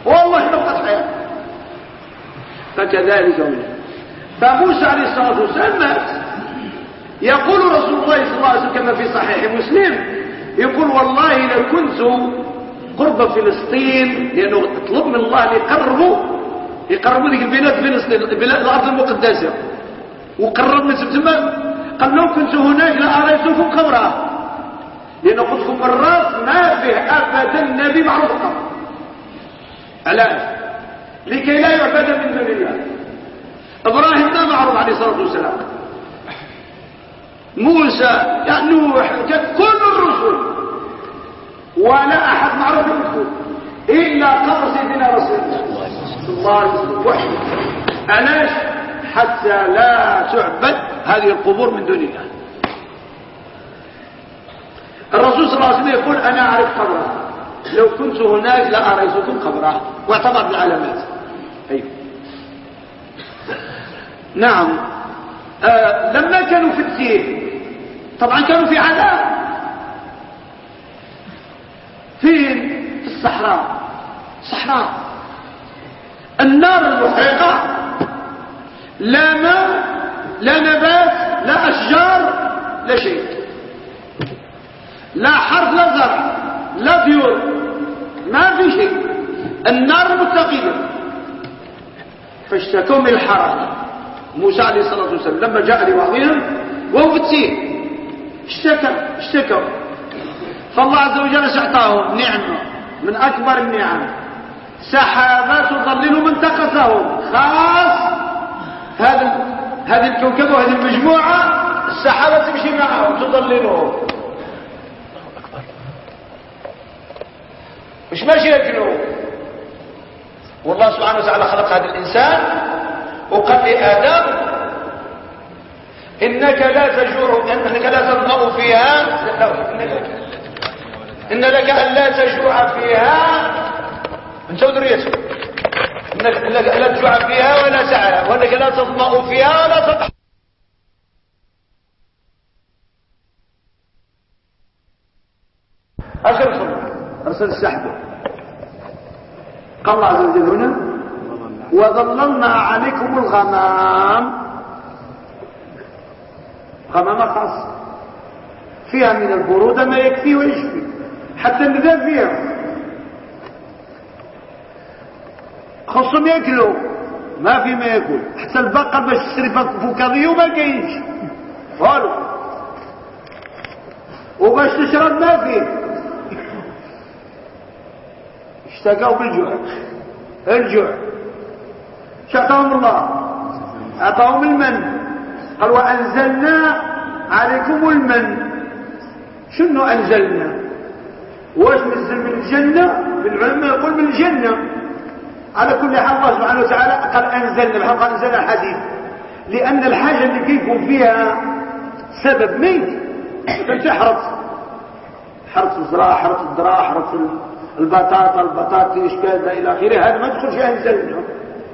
والله نبقى حياة. فكذلك وجه فموسى عليه الصلاة والسلام مات يقول رسول الله صلى الله عليه وسلم كما في صحيح مسلم يقول والله لو كنت قرب فلسطين لأنه طلب من الله أن يقربوا ذيك البلاد فلسطين البلاد الأرض المقدسة. وقرب من سبتما قال لو كنت هناك لأريتكم قبرا. لأنه قلت لكم مرات ما فيه أبدا نبي معروف القبر علاش لكي لا يعبد من دون الله. إبراهيم ما معروف عليه الصلاة والسلام. موسى يعني نوح كل الرسل. ولا أحد معروف بالكفر إلا قبر سيدنا رسول الله صلى الله عليه وسلم علاش حتى لا تعبد هذه القبور من دون الله. الرسول صلى الله عليه وسلم يقول أنا أعرف قبره لو كنت هناك لأريتكم قبره واعتبر بالعلامات أيوه نعم. آه لما كانوا في التيه طبعا كانوا في عذاب. فين؟ في الصحراء. صحراء. النار المحرقة لا ماء لا نبات لا أشجار لا شيء. لا حرف لا زرع لا ديور ما في شيء. النار متقدة فاشتكوا من الحرارة موسى عليه الصلاة والسلام لما جاء لبعضهم وهو في التين اشتكى اشتكوا. فالله عز وجل اعطاهم نعمة من أكبر النعم. سحابة تظلل من تقسهم خاص. هذا هذه الكوكب وهذه المجموعة السحابة تمشي معهم تظللهم مش ماشي ياكلوا والله سبحانه وتعالى خلق هذا الإنسان وقال لآدم إنك لا تجور إنك لا تظمأ فيها. إن لك أن لا تجوع فيها. انت وذريتك إنك لا تجوع فيها ولا سعى وأنك لا تظمأ فيها ولا تضحى آخر خبر أرسل السحب قال الله عز وجل هنا وظللنا عليكم الغمام. قمامة خاصة فيها من البرودة ما يكفي ويشفي. حتى النداء فيها. خصهم ياكلوا ما في ما ياكل. حتى البقر باش تشري فوكاضيه وما كاينش. والو. وباش تشرب ما فيه. اشتكوا بالجوع. الجوع. شكاهم الله. أعطاهم المن. قال وأنزلنا عليكم المن. شنو أنزلنا؟ واش نزل من الجنة؟ بالعلماء يقول من الجنة. على كل حال الله سبحانه وتعالى قال أنزلنا. بحال قال أنزلنا الحديث لأن الحاجة اللي كيكون فيها سبب ميت. تحرص حرص. الزراعة حرص الذراع حرص البطاطا البطاطس كذا إلى آخره. هذا ما تدخل فيها انزلنا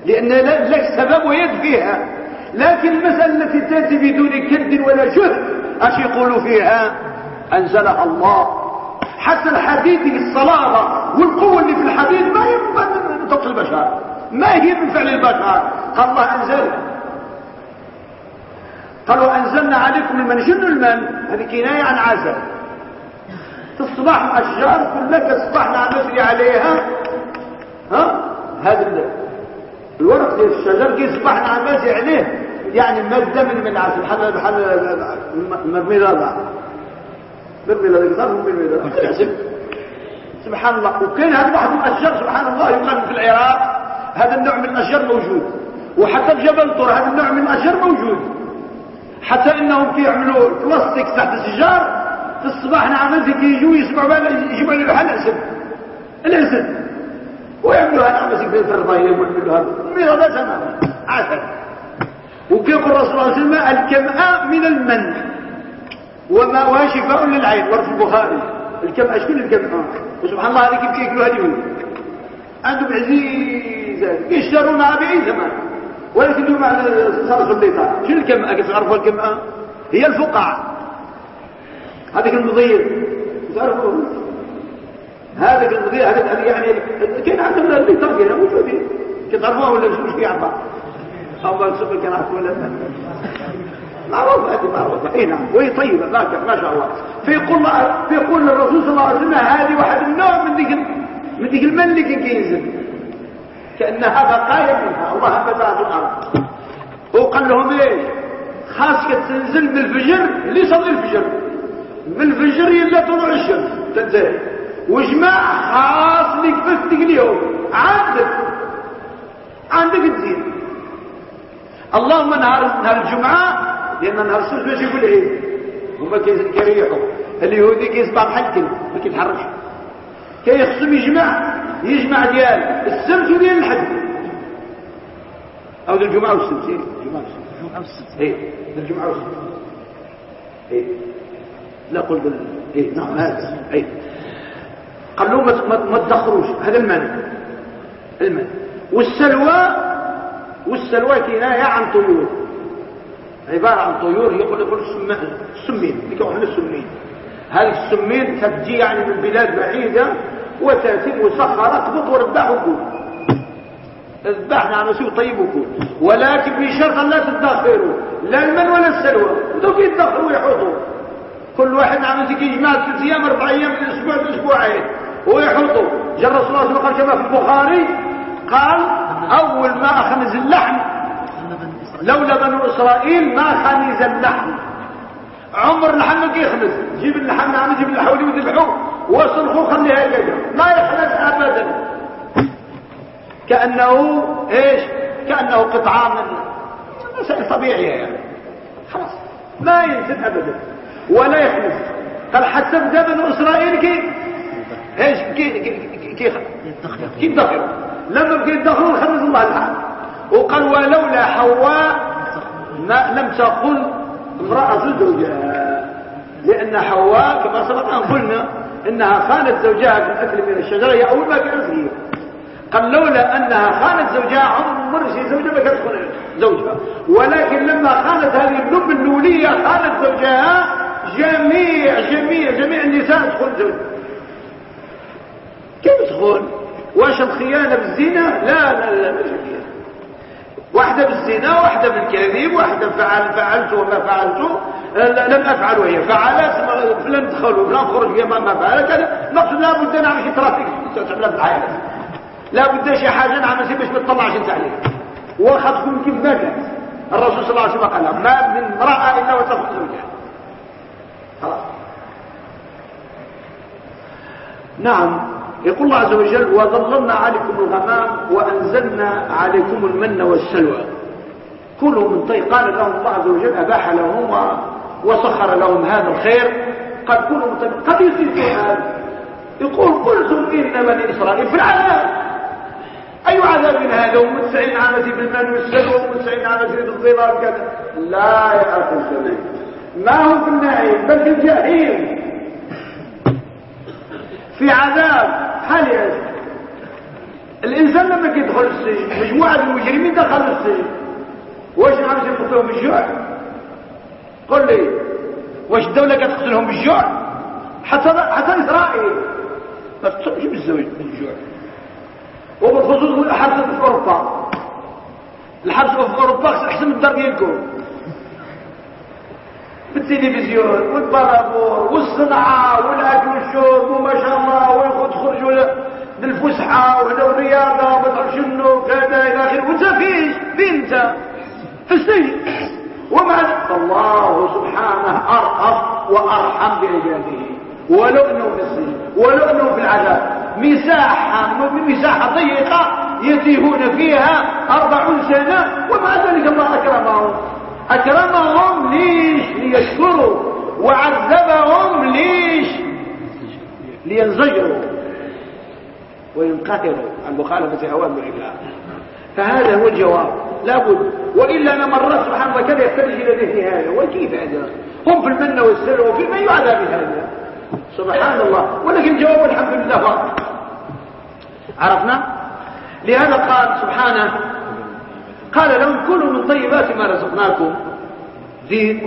لأن لك سبب ويد فيها. لكن المسألة التي تأتي بدون كد ولا جهد أش يقولوا فيها؟ أنزلها الله. حتى الحديد الصلابة والقوة اللي في الحديد ما هي من طبق البشر. ما هي من فعل البشر. قال الله انزلها قالوا أنزلنا عليكم المن. شنو المن؟ هذه كناية عن عسل تصبح الاشجار كلها تصبحنا نسري عليها. ها؟ هذا الورق ديال الشجر كي صبحنا نسري عليه. يعني مادة من من عسل بحال بحال المرميضة مرميضة صار مرميضة <laughs> سبحان الله. وكان هذا واحد من الأشجار سبحان الله يقال في العراق. هذا النوع من الأشجار موجود. وحتى في جبل طور هذا النوع من الأشجار موجود. حتى إنهم كيعملوا بلاستيك تحت الشجار الصباح نعمل يجوا يسمعوا يجيبوا لي بحال الأسد. الأسد. ويعملوا هذا نعمل في الرضايه ويعملوا هذا. تماما عسل. وكيف الرسول صلى الله عليه وسلم من المن وماءها شفاء للعين ورد البخاري. الكماء شكون الكماء؟ وسبحان الله هذه كيف كياكلوا هذه عندهم عزيزة يشترونها بأي ثمن ولكن مع صار الليطة شنو الكماء؟ كيف تعرفوا الكماء؟ هي الفقع هذيك المضير تعرفوا هذا المضير هذا يعني كان عندنا اللي تربيه موجودين تعرفوها ولا مش عبا أو ما نسوق كان عارف ولا معروف هذه معروفه إي نعم. وهي طيبة ما شاء الله. فيقول فيقول الرسول صلى الله عليه وسلم هذه واحد النوع من ذيك من ذيك المن اللي كينزل كأنها بقايا منها. الله انبتها في الأرض وقال لهم إيش خاصك تنزل من الفجر اللي يصلي الفجر. من الفجر إلا طلوع الشمس. تنزل وجماع خاص لك بس اليوم. عندك عندك تزيد. اللهم نهار نهار الجمعة لأن نهار السبت باش يقول عيد. هما كيريحوا اليهودي كيصبح بحال كلمة ما كيتحركش. كيخصم يجمع يجمع ديال السبت وديال الحد أو الجمعة والسبت. إيه، الجمعة والسبت. إيه الجمعة والسبت. إيه. لا قل بال... إيه نعم هذا. أي. قال له ما تدخروش هذا المنع المنع والسلوى والسلوى كناية عن طيور. عبارة عن طيور يقول يقول السمين. يقول السمين. هذه السمين تجي يعني من بلاد بعيدة وتأتي مسخرة تبط ورداح وكل اذبحنا على شيء طيب وكل. ولكن بشرط لا تدخروا لا المن ولا السلوى. ودوك يدخروا ويحطوا كل واحد عم يجي يجمع ثلاث أيام أربع أيام في الأسبوع أسبوعين. ويحطوا جاء الرسول صلى الله عليه وسلم في البخاري قال أول ما اخنز اللحم لولا بنو إسرائيل ما خنز اللحم. عمر اللحم ما يخنز جيب اللحم عم يجيب الحولي وذبحوه وصرخوا خليها يجي ما يخنز ابدا. كأنه إيش؟ كأنه قطعه من مسائل طبيعيه يعني. خلاص ما ينزل ابدا. ولا يخلف قال حتى بدا بنو إسرائيل كي إيش كي كي كي كي لما بقي يدخلوا خرج الله الحال وقال ولولا حواء ما لم تقل امرأة زوجها. لأن حواء كما سبق أن قلنا إنها خانت زوجها في الأكل من الشجرة هي أول ما كانت فيه قال لولا أنها خانت زوجها عمر شيء زوجها ما كانت زوجها. ولكن لما خانت هذه اللب النولية خانت زوجها جميع جميع جميع النساء زوج كيف تدخل؟ واش الخيانة بالزنا؟ لا لا لا مش واحدة بالزنا واحدة بالكذب واحدة فعل فعلت وما فعلت. لم أفعل وهي فعلت فلن ندخلوا لا نخرج فيها ما فعلت. كذا نقصد لابد نعمل شي ترافيك. تعملها في الحياة. لابد شي حاجة نعمل شي باش ما تطلعش أنت عليها. واخا تكون كيف ما كانت الرسول صلى الله عليه وسلم قال ما من امرأة إلا وتاخذ زوجها. نعم. يقول الله عز وجل وظللنا عليكم الغمام وأنزلنا عليكم المن والسلوى. كلوا من طيب. قال لهم الله عز وجل أباح لهم وسخر لهم هذا الخير. قد كلوا من طيب. قد يصير يقول قلتم إن بني إسرائيل في العذاب. أي عذاب هذا؟ ومتسعين عامتي بالمن والسلوى ومتسعين عامتي بالظلال كذا. لا يا أخي ما هو في النعيم بل في الجحيم. في عذاب حاليا الإنسان لما يدخل السجن مجموعة المجرمين دخلوا السجن. واش نعرف يقتلهم بالجوع؟ قل لي واش الدولة كتقتلهم بالجوع؟ حتى حتى إسرائيل ما تقتلش بالزوج بالجوع وبالخصوص الحبس في أوروبا. الحبس في أوروبا أحسن من الدار ديالكم. بالتلفزيون والبرابور والصنعة والأكل والشرب وما شاء الله وتخرجوا للفسحة ولا الرياضة ما شنو كذا إلى آخره. وأنت فيش؟ فين أنت؟ في السجن. ومع الله سبحانه أرأف وأرحم بعباده. ولو أنه في السجن ولو أنه في العذاب. مساحة مساحة ضيقة يتيهون فيها أربعون سنة ومع ذلك الله أكرمهم. أكرمهم ليش؟ ليشكروا. وعذبهم ليش؟ لينزجروا. وينقتلوا. عن مخالفة أوامر الله فهذا هو الجواب. لابد. وإلا أنا مرات سبحان الله كذا يحتاج إلى ذهن هذا. وكيف هذا؟ هم في المنة والسلوى وفي من يعذى بهذا. سبحان الله. ولكن الجواب الحمد لله عرفنا؟ لهذا قال سبحانه قال لهم كلوا من طيبات ما رزقناكم. زيد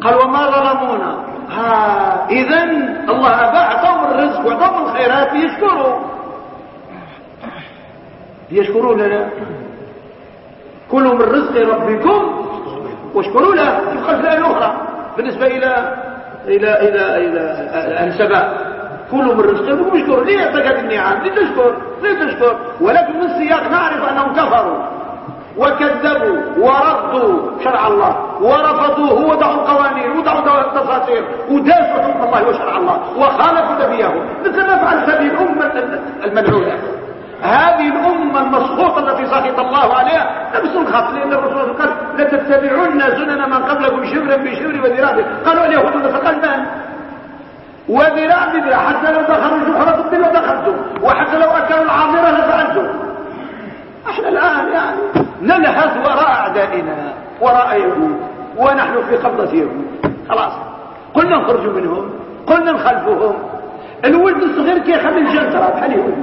قال وما ظلمونا. ها اذا الله اباح اعطاهم الرزق واعطاهم الخيرات ليشكروا. ليشكروا لنا كلوا من رزق ربكم واشكروا له. في الخزنه الاخرى بالنسبة إلى إلى إلى إلى السباء كلوا من رزقكم واشكروا. ليه اعطاك النعم لتشكر لتشكر. ولكن من السياق نعرف أنهم كفروا. وكذبوا وردوا شرع الله ورفضوه ودعوا القوانين ودعوا التفاصيل ودافعوا حكم الله وشرع الله وخالفوا نبيه مثل ما فعلت هذه الأمة الملعونة هذه الأمة المسخوطة التي سخط الله عليها نفس الخط لأن الرسول قال لتتبعون سنن من قبلكم شبرا بشبر وذراع قالوا اليهود فقال من؟ وذراع بذراع. حتى لو دخلوا جحرة الدين لدخلتم وحتى لو أكلوا العاصرة لفعلتم إحنا الآن يعني نلهث وراء أعدائنا وراء يهود ونحن في قبضة يهود. خلاص. قلنا نخرج منهم قلنا نخلفهم الولد الصغير كيخلي الجنترة بحال يهودي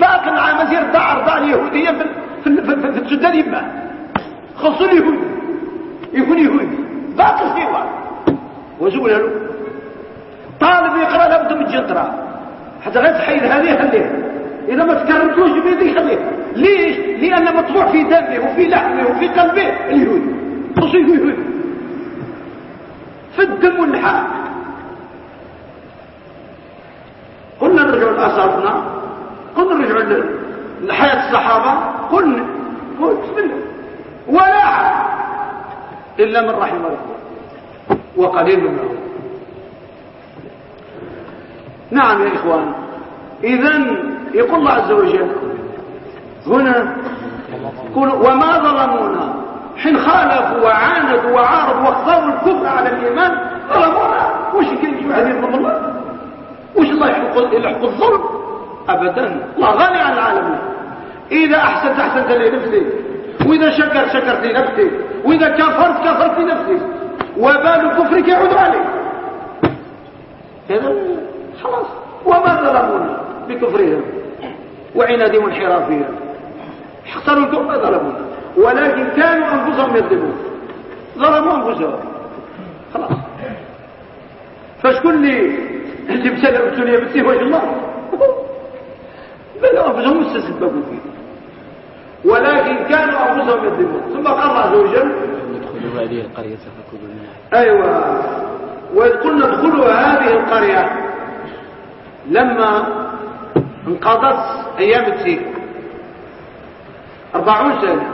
باقي مع مزير دع ارضاء اليهودية في, في, في, يما خصو اليهودي يكون يهودي باقي سوا وزول له طالب يقرأ لابد من الجنترة حتى غير تحيد هذه خليها إذا ما تكرمتوش بيدي خليها ليش؟ لأن مطبوع في دمه وفي لحمه وفي قلبه. اليهود تصيب يهود في الدم واللحام قلنا نرجع لاسرنا قلنا نرجع لحياة الصحابة. قلنا قل بسم الله. ولا إلا من رحم ربه. وقليل منهم نعم يا إخوان. اذا يقول الله عز وجل هنا وما ظلمونا. حين خالفوا وعاندوا وعارضوا واختاروا الكفر على الإيمان ظلمونا. وش يمشوا عليه يظلم الله وش الله يحق الظلم؟ ابدا. الله غني عن العالمين إذا احسنت أحسنت لنفسك وإذا شكر شكرت لنفسك وإذا كفرت كفرت لنفسك وبال كفرك يعود عليك خلاص. وما ظلمونا بكفرهم. وعنادهم وانحرافهم اختاروا الكفر ما ظلموا. ولكن كانوا أنفسهم يظلمون ظلموا أنفسهم. خلاص. فشكون اللي اللي ابتلى الدنيا بالسيف وجه الله. بل أنفسهم استسببوا فيه. ولكن كانوا أنفسهم يظلمون ثم قال الله عز وجل ادخلوا هذه القرية فكلوا منها. أيوة. وإذ قلنا ادخلوا هذه القرية. لما انقضت أيام التين أربعون سنة.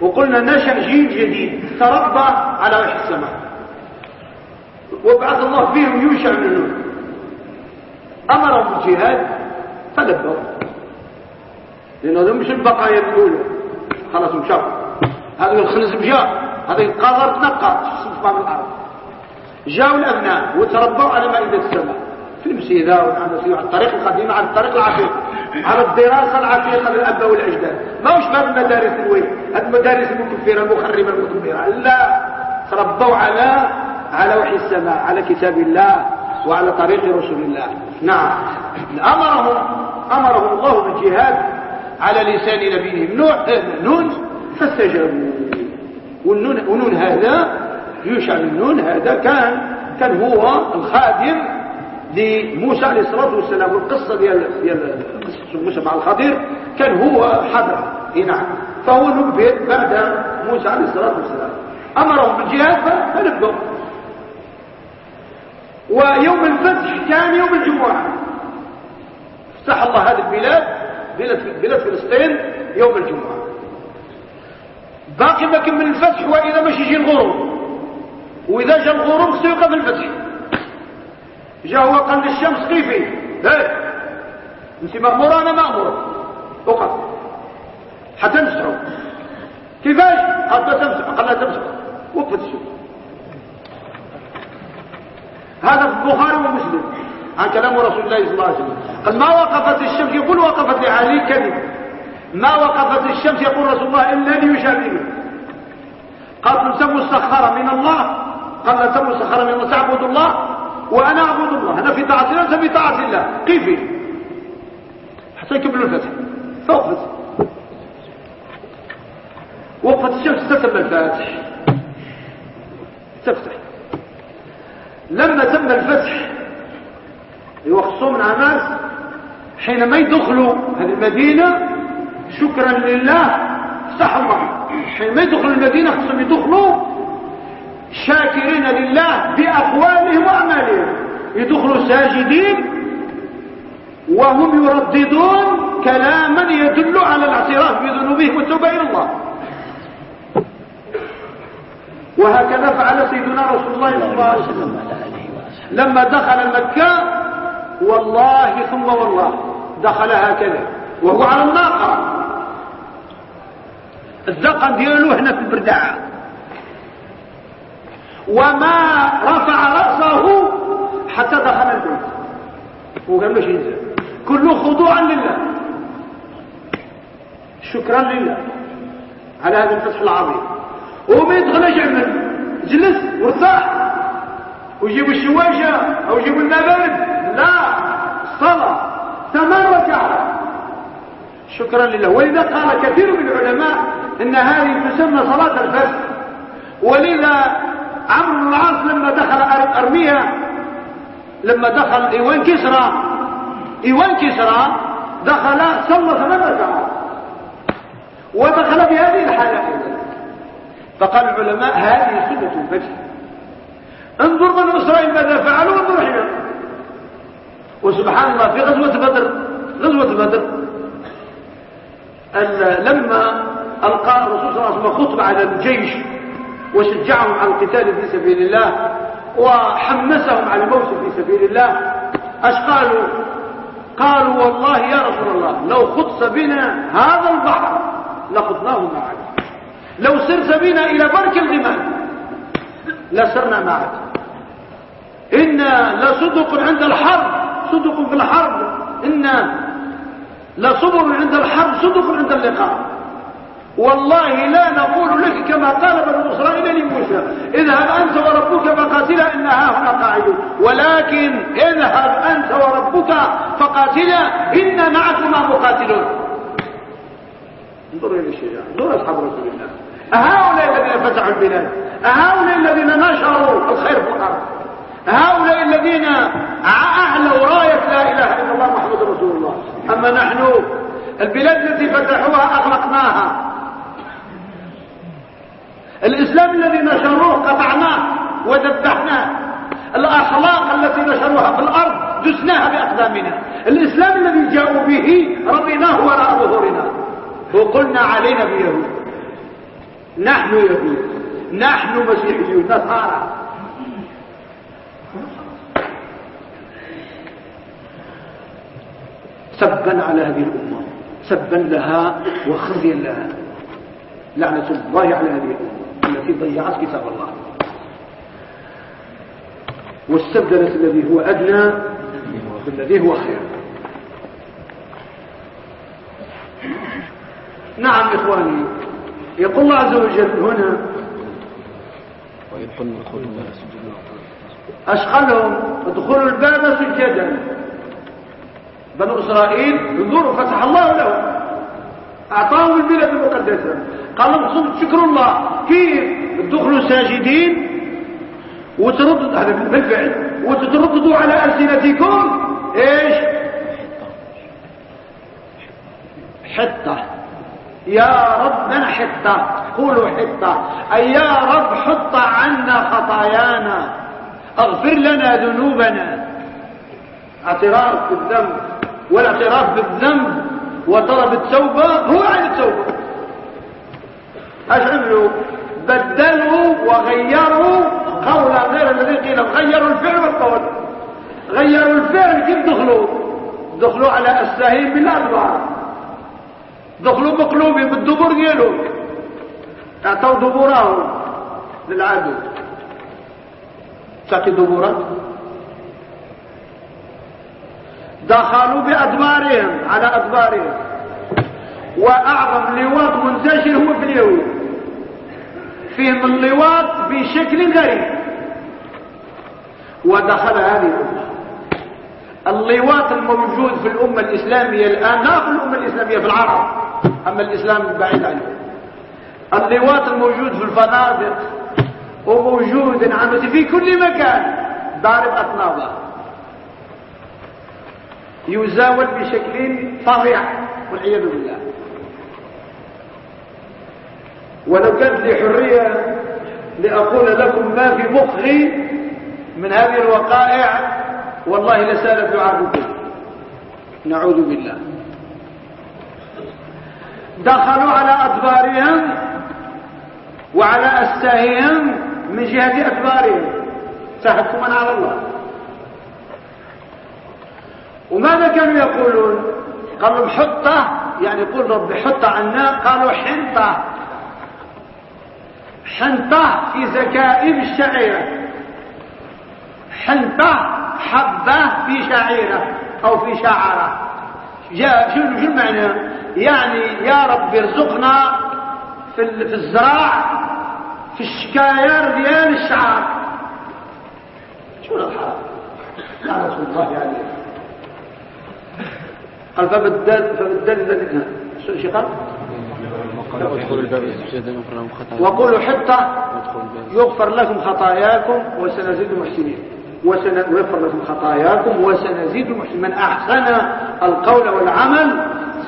وقلنا نشأ جيل جديد. تربى على وجه السماء. وبعث الله فيهم يوشع من نون أمرهم بالجهاد فلبوا لأنه هذا مش البقايا الأولى. خلاص مشى هذا الخنز مشى هذا القذر تنقى. في الأرض. جاءوا الأبناء وتربوا على مائدة السماء. في المسيدة على الطريق القديم على الطريق العتيق. على الدراسة العتيقة للأب والأجداد. ما هوش باب المدارس الوين المدارس المكفرة المخربة المدمرة لا. تربوا على على وحي السماء على كتاب الله وعلى طريق رسول الله. نعم. أمرهم أمرهم الله بالجهاد على لسان نبيهم. نوح نون فاستجابوا. والنون, هذا يوشع بن نون هذا كان كان هو الخادم لموسى عليه الصلاة والسلام. والقصة ديال قصه موسى مع الخضير كان هو حضر. نعم. فهو نبذ بعد موسى عليه الصلاة والسلام. امرهم بالجهاد فنبذوا ويوم الفتح كان يوم الجمعة. افتح الله هذه البلاد بلاد, فلسطين يوم الجمعة. باقي ما كمل الفتح وإذا مش يجي الغروب. وإذا جاء الغروب يوقف الفتح. جاء هو قال للشمس قيفي هاي أنت مأمورة أنا مأمور وقف حتى كيفاش؟ قال لا تمسح قال لا تمسح وقفت الشمس هذا في البخاري ومسلم. عن كلام رسول الله صلى الله عليه وسلم. قال ما وقفت الشمس؟ يقول وقفت لعلي كذب. ما وقفت الشمس؟ يقول رسول الله إلا ليشابهني قال تم مسخرة من الله؟ قال لا تم مسخرة من الله تعبد الله؟ وأنا أعبد الله. أنا في طاعة الله أنت في طاعة الله. قيفي حتى يكمل الفتح. فوقفت وقفت الشمس تتم الفاتح تفتح. لما تم الفتح يوخصوا من ناس حينما يدخلوا هذه المدينة شكرا لله الله حينما يدخلوا المدينة خصهم يدخلوا شاكرين لله بأقوالهم وأعمالهم. يدخلوا ساجدين وهم يرددون كلاما يدل على الاعتراف بذنوبهم والتوبة إلى الله. وهكذا فعل سيدنا رسول الله صلى الله عليه وسلم. لما دخل مكة والله ثم والله دخل هكذا. وهو على الناقة. الزقن ديالو هنا في البردعة وما رفع رأسه حتى دخل البيت. وقال مش ينزل؟ كله خضوعا لله. شكرا لله. على هذا الفتح العظيم. وما يدخلش يعمل. جلس وارتاح. ويجيبوا الشواشة أو يجيبوا النبات لا. صلاة. ثمان ركعات شكرا لله. ولذا قال كثير من العلماء إن هذه تسمى صلاة الفجر. ولذا عمرو بن العاص لما دخل ارميها لما دخل إيوان كسرى إيوان كسرى دخل صلى ثمان ركعات ودخل بهذه الحالة فقال العلماء هذه سنة الفجر. انظر بنو إسرائيل ماذا فعلوا وانظر حين وسبحان الله في غزوة بدر غزوة بدر لما ألقى الرسول صلى الله عليه وسلم خطبة على الجيش وشجعهم على القتال في سبيل الله وحمسهم على الموت في سبيل الله. اش قالوا؟ قالوا والله يا رسول الله لو خطس بنا هذا البحر لخضناه معك. لو سرت بنا إلى برك الغمام لسرنا معك. إنا لصدق عند الحرب صدق في الحرب. إنا لصبر عند الحرب صدق عند اللقاء. والله لا نقول لك كما قال بنو إسرائيل لموسى اذهب أنت وربك فقاتلا إنها هنا قاعدون ولكن اذهب أنت وربك فقاتلا إن معكما مقاتلون. انظروا إلى الشجاعة انظروا أصحاب رسول الله. أهؤلاء الذين فتحوا البلاد أهؤلاء الذين نشروا الخير في الأرض هؤلاء الذين أعلوا راية لا إله إلا الله محمد رسول الله. أما نحن البلاد التي فتحوها أغلقناها الإسلام الذي نشروه قطعناه وذبحناه. الأخلاق التي نشروها في الأرض دسناها بأقدامنا. الإسلام الذي جاءوا به رضيناه وراء ظهورنا. وقلنا علينا بيهود نحن يهود. نحن مسيحيون. نصارى. سبا على هذه الأمة. سبا لها وخزيا لها. لعنة الله على هذه الأمة. التي ضيعت كتاب الله. واستبدلت الذي هو أدنى بالذي هو خير. نعم إخواني يقول الله عز وجل هنا أشغلهم ادخلوا الباب سجدا. بنو إسرائيل انظروا فتح الله لهم. أعطاهم البلاد المقدسة. قال لهم شكر الله. كيف؟ تدخلوا ساجدين وتردد هذا بالفعل. وتترددوا على ألسنتكم؟ إيش؟ حطة. يا رب من حطة؟ قولوا حطة. أي يا رب حط عنا خطايانا. اغفر لنا ذنوبنا. اعتراف بالذنب. والاعتراف بالذنب وطلب التوبة هو عن التوبة. إيش عملوا بدلوا وغيروا قولا غير الذي قيل غيروا الفعل والقول. غيروا الفعل كيف دخلوا؟ دخلوا على السهيم بالادبار دخلوا مقلوبين بالدبر ديالهم اعطوا دبورهم للعدو. تعطي دبورات؟ دخلوا بأدبارهم على أدبارهم وأعظم لواط منتشر هو في اليهود فيهم اللواط بشكل غريب. ودخل هذه الأمة. اللواط الموجود في الأمة الإسلامية الآن لا في الأمة الإسلامية في العرب. أما الإسلام بعيد عنه. اللواط الموجود في الفنادق وموجود عامة في كل مكان ضارب أطنابه يزاول بشكل فظيع والعياذ بالله. ولو كانت لي حرية لأقول لكم ما في مخي من هذه الوقائع والله لسالت دعاء نعوذ بالله. دخلوا على أدبارهم وعلى أستاههم من جهة أدبارهم. تحكما على الله. وماذا كانوا يقولون؟ قالوا حطة يعني يقول رب حطة عنا قالوا حنطة. حنطة في زكائب الشعيرة. حنطة حبة في شعيرة أو في شعرة. جاء شو المعنى؟ يعني يا رب ارزقنا في في الزراع في الشكاير ديال الشعر. شو الحرام؟ رسول الله عليه قال فبدل فبدل شو قال؟ وقولوا يغفر لكم خطاياكم وسنزيد المحسنين. ويغفر لكم خطاياكم وسنزيد المحسنين. من أحسن القول والعمل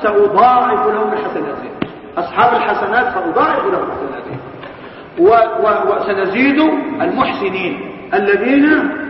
سأضاعف لهم حسناتهم أصحاب الحسنات سأضاعف لهم حسناتهم وسنزيد المحسنين. الذين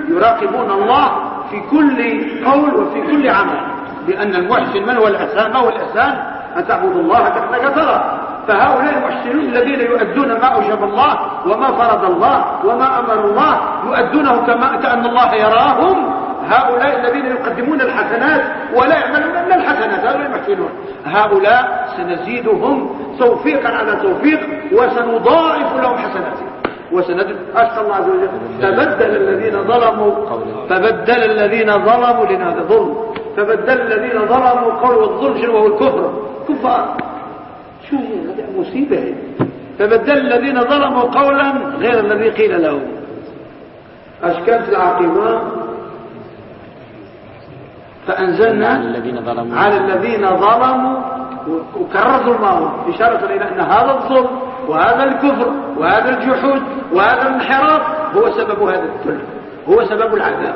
يراقبون الله في كل قول وفي كل عمل. لأن المحسن من هو الإحسان ما هو الإحسان؟ أن تعبد الله كأنك ترى فهؤلاء المحسنون الذين يؤدون ما أوجب الله وما فرض الله وما أمر الله يؤدونه كما كأن الله يراهم. هؤلاء الذين يقدمون الحسنات ولا يعملون إلا الحسنات هؤلاء المحسنون هؤلاء سنزيدهم توفيقا على توفيق وسنضاعف لهم حسناتهم. وسندل أسأل الله عز وجل. فبدل الذين ظلموا فبدل الذين ظلموا لأن هذا ظلم فبدل الذين ظلموا قولوا الظلم شنو هو؟ الكفر. كفار. شو هذه مصيبة. فبدل الذين ظلموا قولا غير الذي قيل لهم. أشكلت العاقبة. فأنزلنا على الذين ظلموا. على الذين ظلموا وكرر ظلمهم. إشارة إلى أن هذا الظلم وهذا الكفر وهذا الجحود وهذا الانحراف هو سبب هذا الكل هو سبب العذاب.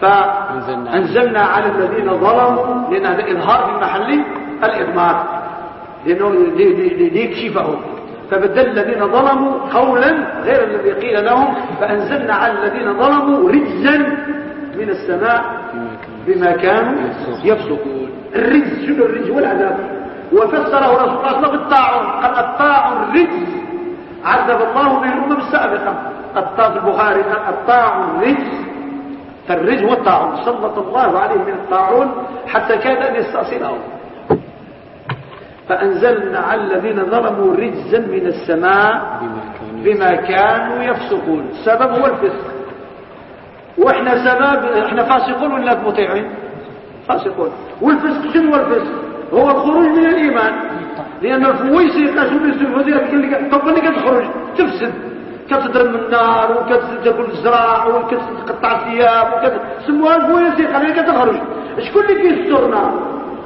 فأنزلنا على الذين ظلموا لأن هذا إظهار في محل الإضمار. لأنه ليكشفهم فبدل الذين ظلموا قولا غير الذي قيل لهم فأنزلنا على الذين ظلموا رجزا من السماء بما كانوا يفسقون. الرجز شنو الرجز؟ والعذاب وفسره رسول الله صلى الله عليه وسلم بالطاعون. قال الطاعون رجز. عذب الله به الأمم السابقة. الطاعون البخاري قال الطاعون رجز. فالرجز هو الطاعون سلط الله عليه من الطاعون حتى كاد أن يستأصله. فأنزلنا على الذين ظلموا رجزا من السماء بما كانوا يفسقون. السبب هو الفسق. وإحنا سبب إحنا فاسقون ولا مطيعين؟ فاسقون. والفسق شنو هو الفسق؟ هو الخروج من الإيمان. لأن الفويسي قاسوا بالسفوديه طب اللي كتخرج تفسد. كتضرب من النار وكتاكل الزراع وكتقطع الثياب وكتسموها الفويسي قال كتخرج شكون اللي كيسترنا؟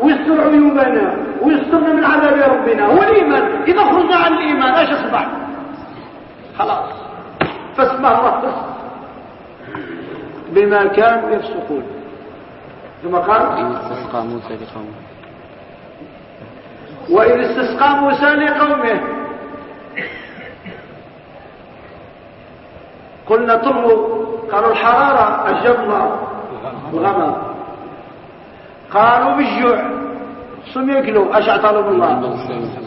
ويستر عيوبنا ويسترنا من عذاب ربنا. هو الايمان إذا خرجنا عن الإيمان إيش أصبح؟ خلاص. فاسمه الله. بما كانوا يفسقون. ثم قال استسقى موسى لقومه. وإذ استسقى موسى لقومه قلنا طلوا قالوا الحرارة الجبنة الغمام قالوا بالجوع. صم ياكلوا؟ اش عطاهم الله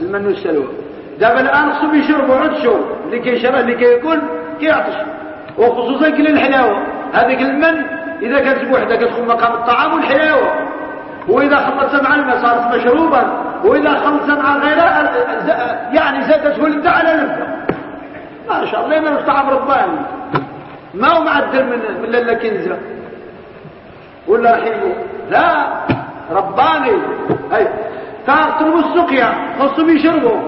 المن والسلوى. دابا الان صم يشربوا عطشوا اللي كيشرب اللي كياكل كيعطش. وخصوصا كل الحلاوة. هذيك المن إذا كانت بوحده كتكون مقام الطعام والحلاوة. وإذا خلطت مع الماء صارت مشروبا. وإذا خلطت مع غيرها يعني زادت ولدها على ما شاء الله ما الطعام رباني ما هو معدل من من لاله كنزة؟ ولا رحيمه لا رباني. هاي تطلبوا السقيا خصهم يشربوا.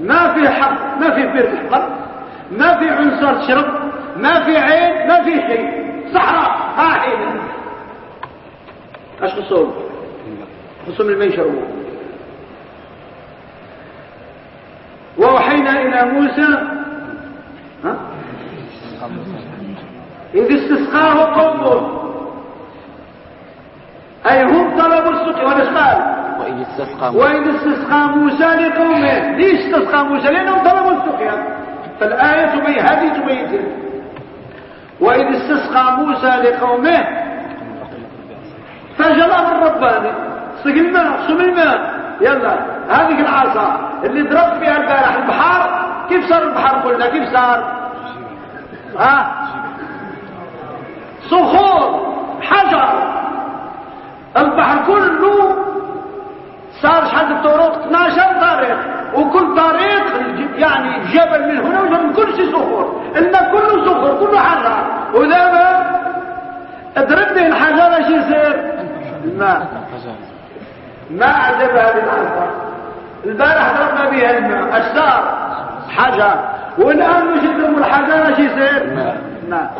ما في حق ما في بر حق ما في عنصر تشرب ما في عين ما في شيء. صحراء ها حين إيش خصهم خصهم اللي ما يشربوا. ووحينا إلى موسى ها؟ اذ استسقاه قومه أي هم طلبوا السقي والإسقال وإذ استسقى وإذ استسقى موسى لقومه. ليش استسقى موسى؟ لأنهم طلبوا السقيا فالآية تبين هذه تبين. وإذ استسقى موسى لقومه فجل أمر رباني سق الماء سم الماء يلا. هذه العصا اللي ضرب فيها البارح البحر كيف صار البحر قلنا كيف صار؟ ها؟ صخور حجر. البحر كله صار شحال الطرق؟ 12 طريق. وكل طريق يعني جبل من هنا وجبل كل شيء صخور. الماء كله صخور كله حجر ودابا اضرب به الحجر اش يصير؟ الماء. ما عجب هذه البارح ضربنا بها الماء اش صار حجر والان يضربوا الحجر اش يصير؟ ماء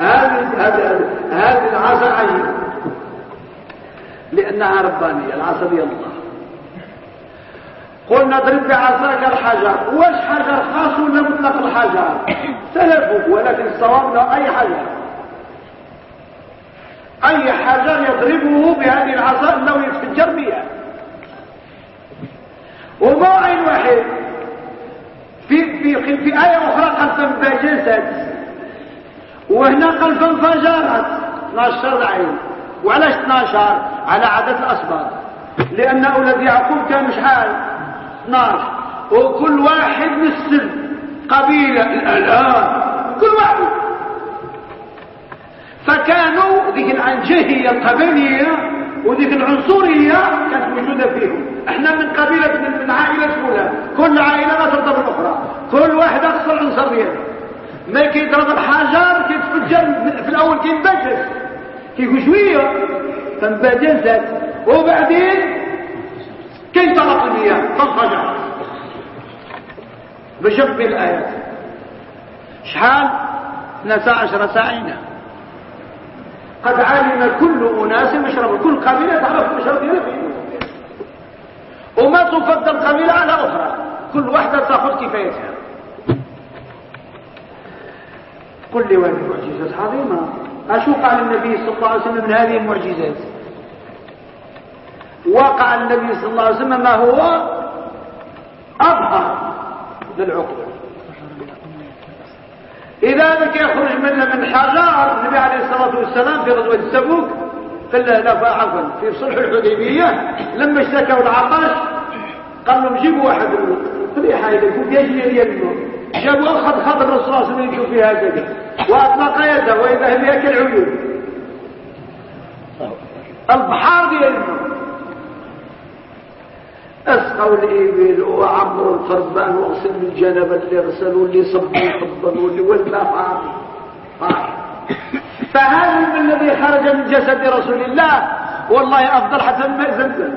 هذه هذه العصا عجيبه لأنها ربانية العصبية الله. قلنا اضرب بعصاك الحجر واش حجر خاص ولا مطلق الحجر سلفوا ولكن الصواب له أي حجر أي حجر يضربه بهذه العصا أنه يتفجر بها. وموعد واحد في في في آية أخرى قال فانبجست وهنا قال فانفجرت 12 العين. وعلاش 12 على عدد الأسباط لأن أولاد يعقوب كانوا شحال؟ 12 وكل واحد مثل قبيلة. الآلام كل واحد. فكانوا ذيك العنجهية القبلية وذيك العنصرية كانت موجودة فيهم. إحنا من قبيلة من عائلة فلان. كل عائلة ترضى بالأخرى كل واحد أقصى العنصرية ما كيضرب الحجر كيتفجر في الأول كينبجس كيكون شوية فانبجست وبعدين كي طلق المياه فانفجر بشق الآيات. شحال؟ 12 ساعين قد علم كل أناس مشرب. كل قبيلة تعرف مشربها فيه وما تفضل قبيلة على أخرى. كل واحدة تأخذ كفايتها. قل لي وين المعجزات؟ عظيمة أشو قال النبي صلى الله عليه وسلم من هذه المعجزات. وقع النبي صلى الله عليه وسلم ما هو؟ أظهر للعقوبة إذا ذلك يخرج منا من حجار النبي عليه الصلاة والسلام في غزوة السبوك في لا عفوا في صلح الحديبية لما اشتكوا العطش قال لهم جيبوا واحد طريحة يكون يجري ديالهم جابوا أخذ خط الرسول صلى الله عليه وسلم فيها كذا وأطلق يده وإذا هي كالعيون البحار ديالهم أسقوا الإبل وعمروا القربان واغسلوا الجنب اللي غسلوا اللي صبوا حبا واللي ولا فهذا الذي خرج من جسد رسول الله. والله أفضل حتى من زمزم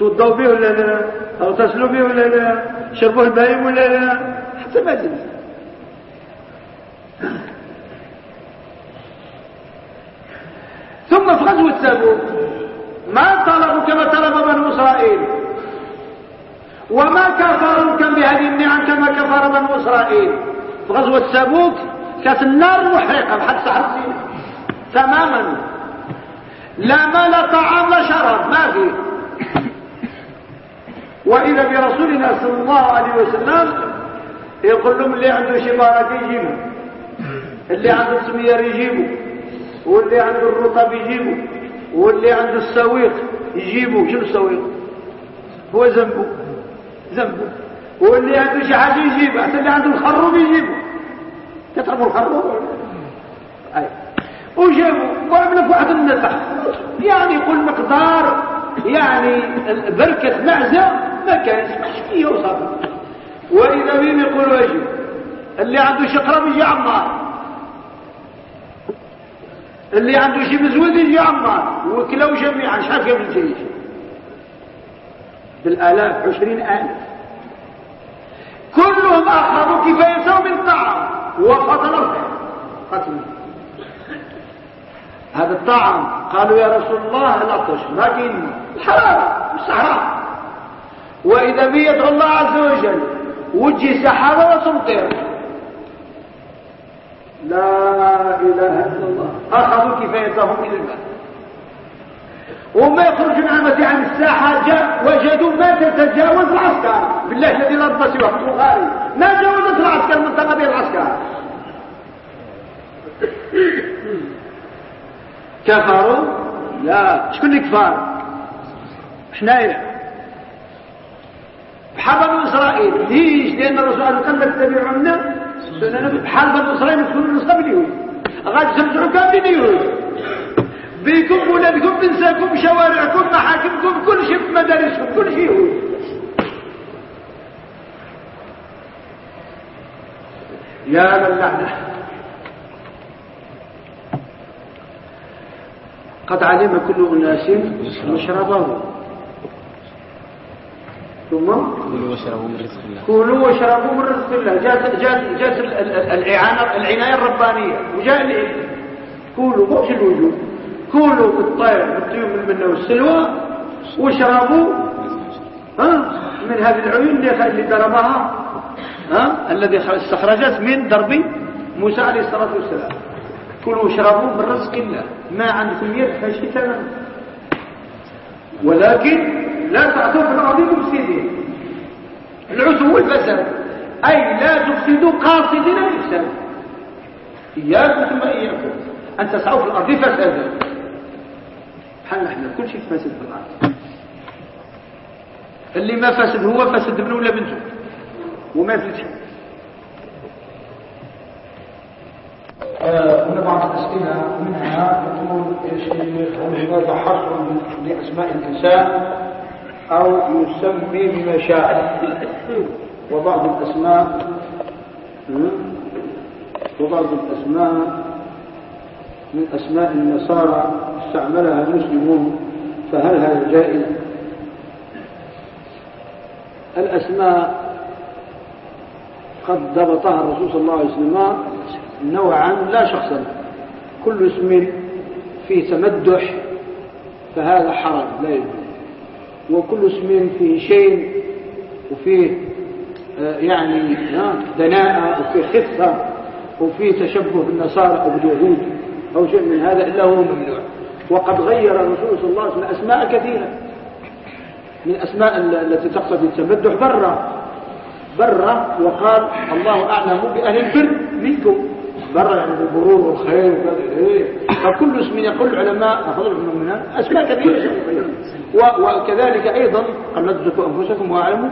توضوا به ولا لا؟ أو تسلوا به ولا لا؟ شربوا البهيم ولا لا؟ حتى ما زمزم ثم في غزوة تبوك ما طلبوا كما طلب بنو إسرائيل. وما كفروا كم بهذه النعم كما كفر بنو إسرائيل. في غزوة سابوك كانت النار محرقة بحد سحر تماما. لا مال طعام لا شراب. ما في. وإذا برسولنا صلى الله عليه وسلم يقول لهم اللي عنده شبارة يجيبه. اللي عنده سمير يجيبه. واللي عنده الرطب يجيبه. واللي عنده السويق يجيبه. شنو السويق؟ هو ذنبه. ذنبه. واللي عنده شي حاجة يجيبه. حتى اللي عنده الخروب يجيبه. تتعبوا الخروب أي. وجابوا وعملوا واحد النسخ. يعني يقول مقدار يعني بركة معزة ما كانش فيه وصل وإذا بهم يقول واجب اللي عنده شقرب يجي عمار. اللي عنده شي مزود يجي عمار. وكلوا جميعا شحال كان الجيش بالآلاف عشرين ألف. كلهم أخذوا كفايتهم من الطعام وفضلوا قتل. هذا الطعام. قالوا يا رسول الله العطش ما كاين الحراره الصحراء وإذا بيدعو الله عز وجل وجه سحابة وتمطر لا إله إلا الله. أخذوا كفايتهم من الماء وما يخرجون عن عن الساحة جاء وجدوا ما تتجاوز العسكر. بالله الذي لا رب سواه. البخاري. ما جاوزت العسكر منطقة العسكر. كفروا لا. شكون اللي كفار؟ حنايا بحال بنو إسرائيل. ليش؟ لأن الرسول قال لك تتبعونا بحال بنو إسرائيل يكونوا نسخه باليهود غادي تمتعوا كاملين يهود بكم ولادكم بنساكم شوارعكم محاكمكم كل شيء في مدارسكم كل شيء يهود يا للعنه قد علم كل أناس مشربهم ثم كلوا واشربوا من رزق الله. كلوا واشربوا من رزق الله. جاءت جاءت جاءت الإعانة العناية الربانية. وجاء العلم كلوا مش الوجود كلوا بالطير بالطيور بالمنة والسلوى واشربوا ها من هذه العيون اللي ضربها ها الذي استخرجت من درب موسى عليه الصلاة والسلام. كلوا واشربوا من رزق الله. ما عندكم يد فشي تمام. ولكن لا تعثوا في الأرض مفسدين العثو والفساد. أي لا تفسدوا قاصدين الإفساد إياكم ثم إياكم. أن تسعوا في الأرض فسادا. بحال نحن كل شيء فاسد في الأرض؟ اللي ما فاسد هو فاسد ابنه ولا بنته. وما في هنا بعض الأسئلة منها شيخ هل هناك حصر لأسماء الإنسان أو يسمي بما شاء؟ وبعض الأسماء وبعض الأسماء من أسماء النصارى استعملها المسلمون فهل هذا جائز؟ الأسماء قد ضبطها الرسول صلى الله عليه وسلم نوعا لا شخصا. كل اسم فيه تمدح فهذا حرام لا يجوز. وكل اسم فيه شيء وفيه آه، يعني دناءة وفيه خفة وفيه تشبه بالنصارى أو باليهود أو شيء من هذا إلا هو ممنوع. وقد غير الرسول صلى الله عليه وسلم أسماء كثيرة. من أسماء التي تقتضي التمدح برا. برا وقال الله أعلم بأهل البر منكم. برا يعني بالبرور والخير إيه. فكل اسم يقول العلماء أخذوا من أسماء كثيرة. وكذلك أيضا قال لا تزكوا أنفسكم وأعلموا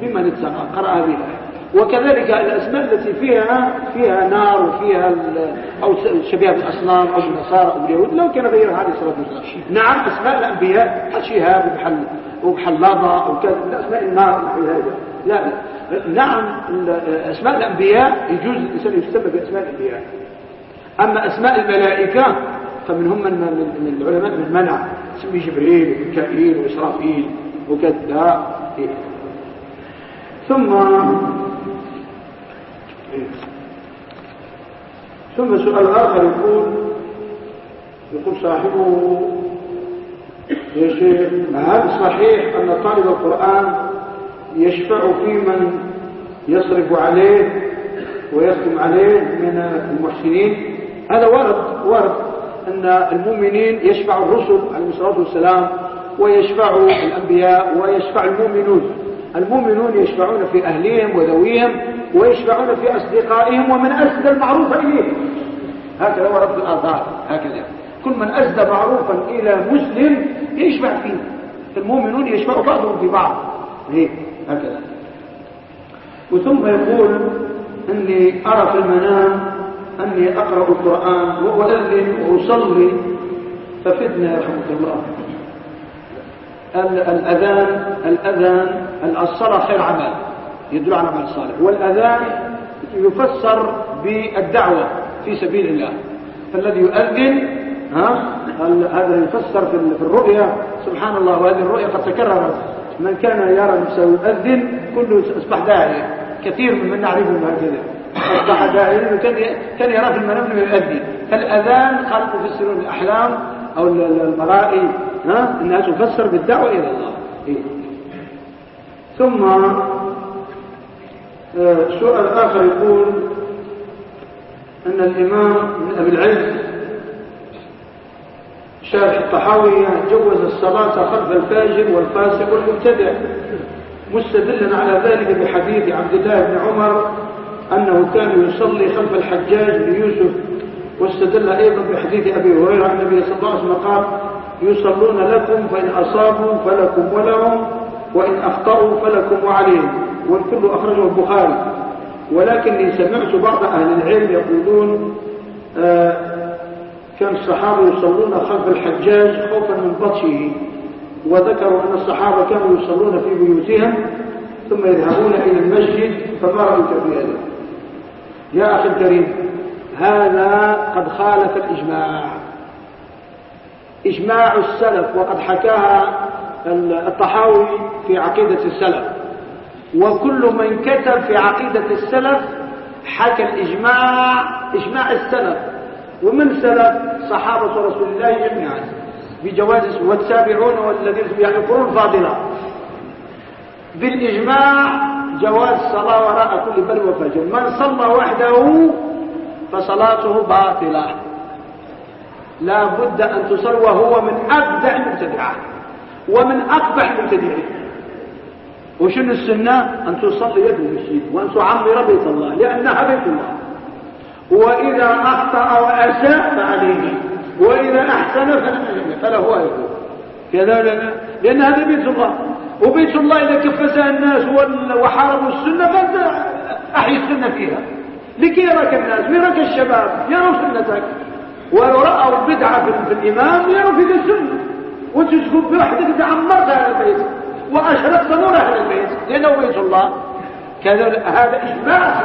بمن اتقى قرأ الآية وكذلك الأسماء التي فيها فيها نار وفيها أو شبيهة بالأصنام أو بالنصارى أو باليهود لو كان غير هذه الصلاة والسلام نعم أسماء الأنبياء شهاب وبحل وبحلاضة أو كذا أسماء النار هذا. لا. نعم أسماء الأنبياء يجوز الإنسان يسمى بأسماء الأنبياء. أما أسماء الملائكة فمنهم من, من العلماء من منع. اسمه جبريل وميكائيل وإسرافيل وكذا ثم ثم سؤال آخر يقول يقول صاحبه يا شيخ هل صحيح أن طالب القرآن يشفع في من يصرف عليه ويختم عليه من المحسنين. هذا ورد ورد أن المؤمنين يشفع الرسل عليه الصلاة والسلام ويشفع الأنبياء ويشفع المؤمنون. المؤمنون يشفعون في أهليهم وذويهم ويشفعون في أصدقائهم ومن أسدى المعروف إليهم. هكذا ورد في الآثار هكذا. كل من أسدى معروفا إلى مسلم يشفع فيه. المؤمنون يشفع بعضهم في بعض هيك هكذا. وثم يقول أني أرى في المنام أني أقرأ القرآن وأؤذن وأصلي ففدنا رحمة الله. الأذان الأذان الصلاة خير عمل يدل على عمل صالح. والأذان يفسر بالدعوة في سبيل الله. فالذي يؤذن ها هذا يفسر في الرؤيا. سبحان الله وهذه الرؤيا قد تكررت. من كان يرى نفسه يؤذن كله أصبح داعي كثير من نعرفهم هكذا أصبح داعي كان يرى في المنام إنه يؤذن. فالأذان قال مفسرون الأحلام أو المرائي ها؟ انها تفسر بالدعوة إلى الله. إيه؟ ثم آه، سؤال آخر يقول أن الإمام من ابي العز شارح الطحاوي جوز الصلاة خلف الفاجر والفاسق والمبتدع. مستدلا على ذلك بحديث عبد الله بن عمر أنه كان يصلي خلف الحجاج ليوسف واستدل أيضا بحديث أبي هريرة عن النبي صلى الله عليه وسلم قال يصلون لكم فإن أصابوا فلكم ولهم وإن أخطأوا فلكم وعليهم. والكل أخرجه البخاري. ولكني سمعت بعض أهل العلم يقولون آه كان الصحابة يصلون خلف الحجاج خوفا من بطشه وذكروا أن الصحابة كانوا يصلون في بيوتهم ثم يذهبون إلى المسجد فما رأيك في هذا. يا أخي الكريم هذا قد خالف الإجماع. إجماع السلف وقد حكاها الطحاوي في عقيدة السلف. وكل من كتب في عقيدة السلف حكى الإجماع إجماع السلف. ومن سلف صحابة رسول الله جميعا بجواز والتابعون والذين القرون الفاضلة بالإجماع جواز الصلاة وراء كل بر وفجر. من صلى وحده فصلاته باطلة. لا بد أن تصل وهو من أبدع المبتدعات ومن أقبح المبتدعين وشن السنة؟ أن تصلي يد المسجد وأن تعمر بيت الله لأنها بيت الله. وإذا أخطأ وأساء فعليه. وإذا أحسن فله أجر كذا لأن هذا بيت الله. وبيت الله إذا كفزها الناس وحاربوا السنة فأنت أحيي السنة فيها. لكي يراك الناس. ويراك الشباب. يروا سنتك. ولو رأوا بدعة في الإمام يروا في السنة. وانت تقول بوحدك تعمرت هذا البيت. وأشرقت نور أهل البيت. لأنه بيت الله. كذا هذا إجماع.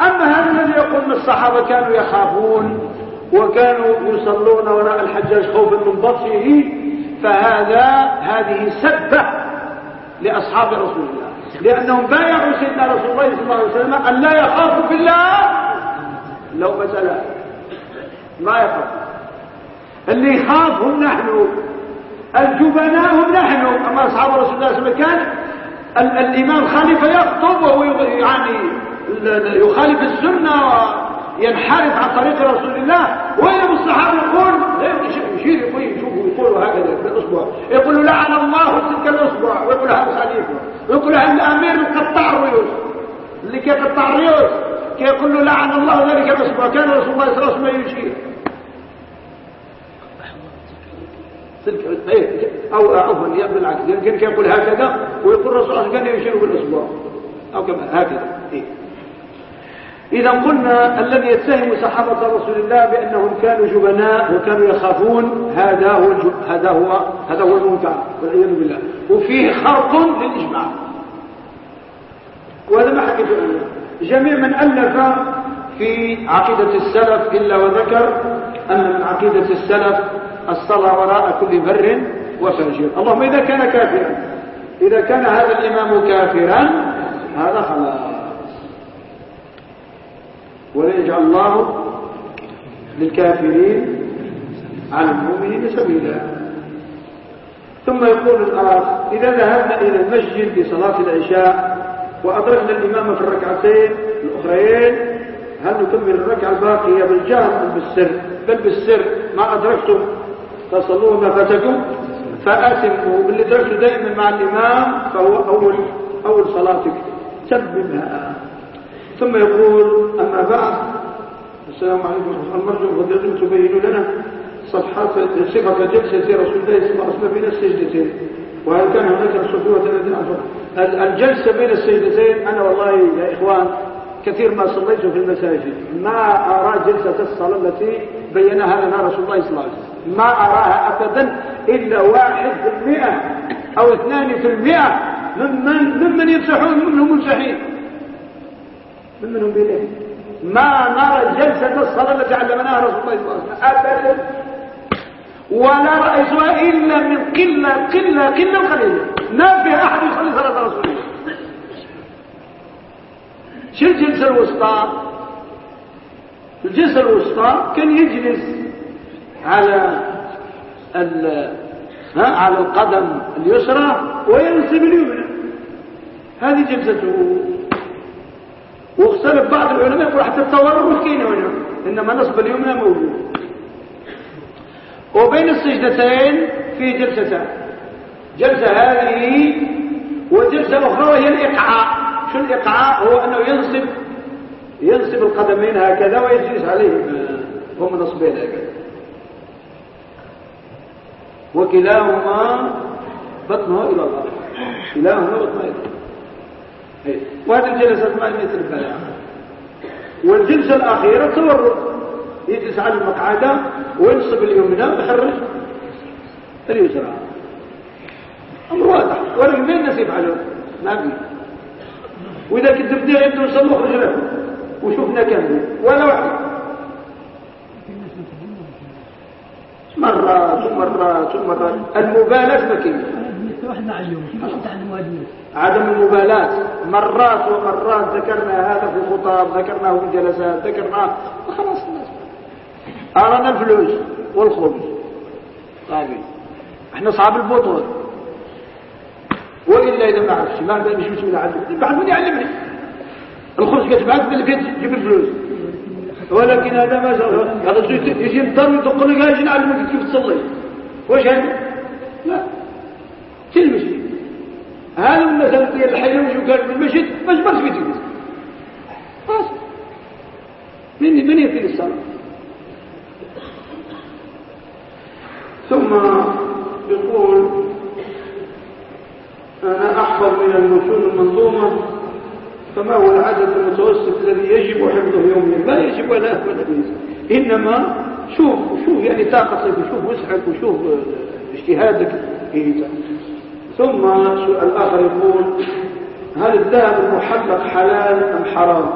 أما هذا الذي يقول الصحابة كانوا يخافون وكانوا يصلون وراء الحجاج خوفا من بطشه فهذا هذه سبة لأصحاب رسول الله. لأنهم بايعوا سيدنا رسول الله صلى الله عليه وسلم أن لا يخافوا في الله. لو مسألة ما يخاف اللي يخاف هم نحن الجبناء هم نحن أما أصحاب رسول الله صلى الله عليه وسلم كان الإمام خليفة يخطب وهو يعني يخالف السنة وينحرف عن طريق رسول الله وإلا الصحابة يقول يشير يقول يشوفوا يقولوا هكذا في الاصبع يقولوا لعن الله تلك الاصبع ويقول هذا خليفه ويقول هذا الأمير القطاع الريوس اللي كيقطع الريوس كيقول له لعن الله ذلك الاصبع كان رسول الله صلى الله عليه وسلم يشير إيه، أو عفوا بالعكس يمكن يقول هكذا ويقول الرسول صلى الله عليه وسلم يشير بالاصبع أو كما هكذا. إيه. إذا قلنا الذي يتهم صحابة رسول الله بأنهم كانوا جبناء وكانوا يخافون هذا هو هذا هو هذا هو المنكر والعياذ بالله. وفيه خرق للإجماع. وهذا ما حكيت جميع من ألف في عقيدة السلف إلا وذكر أن من عقيدة السلف الصلاة وراء كل بر وفاجر. اللهم إذا كان كافرا إذا كان هذا الإمام كافرا هذا خلاص. ولا يجعل الله للكافرين على المؤمنين سبيلا. ثم يقول الآخ إذا ذهبنا إلى المسجد في صلاة العشاء وأدركنا الإمام في الركعتين الأخرين هل نكمل الركعة الباقية بالجهر أم بالسر؟ بل بالسر ما أدركتم. فصلوه ما فاتكم فأتموا باللي درسوا دائما مع الإمام فهو أول أول صلاتك. تممها ثم يقول أما بعد السلام عليكم المرجو فضلتم تبينوا لنا صفحات صفة جلسة رسول الله صلى الله عليه وسلم بين السجدتين وهل كان هناك صفوة الذين الجلسة بين السجدتين أنا والله يا إخوان كثير ما صليت في المساجد. ما أرى جلسة الصلاة التي بينها لنا رسول الله صلى الله عليه وسلم. ما أراها أبدا إلا واحد في المئة أو اثنان في المئة ممن, ممن يمسحون منهم ممسحين منهم بإله ما نرى جلسة الصلاة التي علمناها رسول الله صلى الله عليه وسلم أبدا. ولا رأيتها إلا من قلة قلة قلة قليلة. ما في أحد يصلي صلاة رسول الله. شو الجلسة الوسطى؟ الجلسة الوسطى كان يجلس على ها على القدم اليسرى وينصب اليمنى. هذه جلسته. واختلف بعض العلماء يقول حتى التورط كاين هنا. إنما نصب اليمنى موجود. وبين السجدتين في جلستان جلسة هذه وجلسة أخرى وهي الايقاع شو الايقاع هو أنه ينصب ينصب القدمين هكذا ويجلس عليهم. هم نصبين هكذا. وكلاهما بطنه إلى الله. كلاهما بطنه إلى الله. إيه. وهذه الجلسة ما مثل البلاء والجلسة الأخيرة تورط. يجلس على المقعدة وينصب اليمنى ويخرج اليسرى أمر واضح. ولكن مين الناس يفعلون ما في وإذا كنت بدي عنده نصلي اخرج له. وشوفنا كم ولا واحد. مرات ومرات ومرات. المبالاة مكينة عدم المبالاة. مرات ومرات ذكرنا هذا في الخطاب ذكرناه في الجلسات ذكرناه. وخلاص الناس أرانا الفلوس والخبز. طيب. إحنا أصحاب البطول وإلا إذا ما عرفش ما مش مسؤول عنه بعد من يعلمني. الخبز كتبعت بالبيت جيب الفلوس. ولكن هذا ما هذا يجي الدار ويدق لك يجي نعلمك كيف تصلي. واش هذا؟ لا. في المسجد هذا المثل ديال الحي وشو كان في المسجد ما جبرش في تلك خلاص من من يفيد الصلاة. ثم يقول أنا أحفظ من المتون المنظومة فما هو العدد المتوسط الذي يجب حفظه يوميا؟ لا يجب ولا ولا إنما شوف شوف يعني طاقتك وشوف وسعك وشوف اجتهادك. في ثم السؤال آخر يقول هل الذهب المحلق حلال أم حرام؟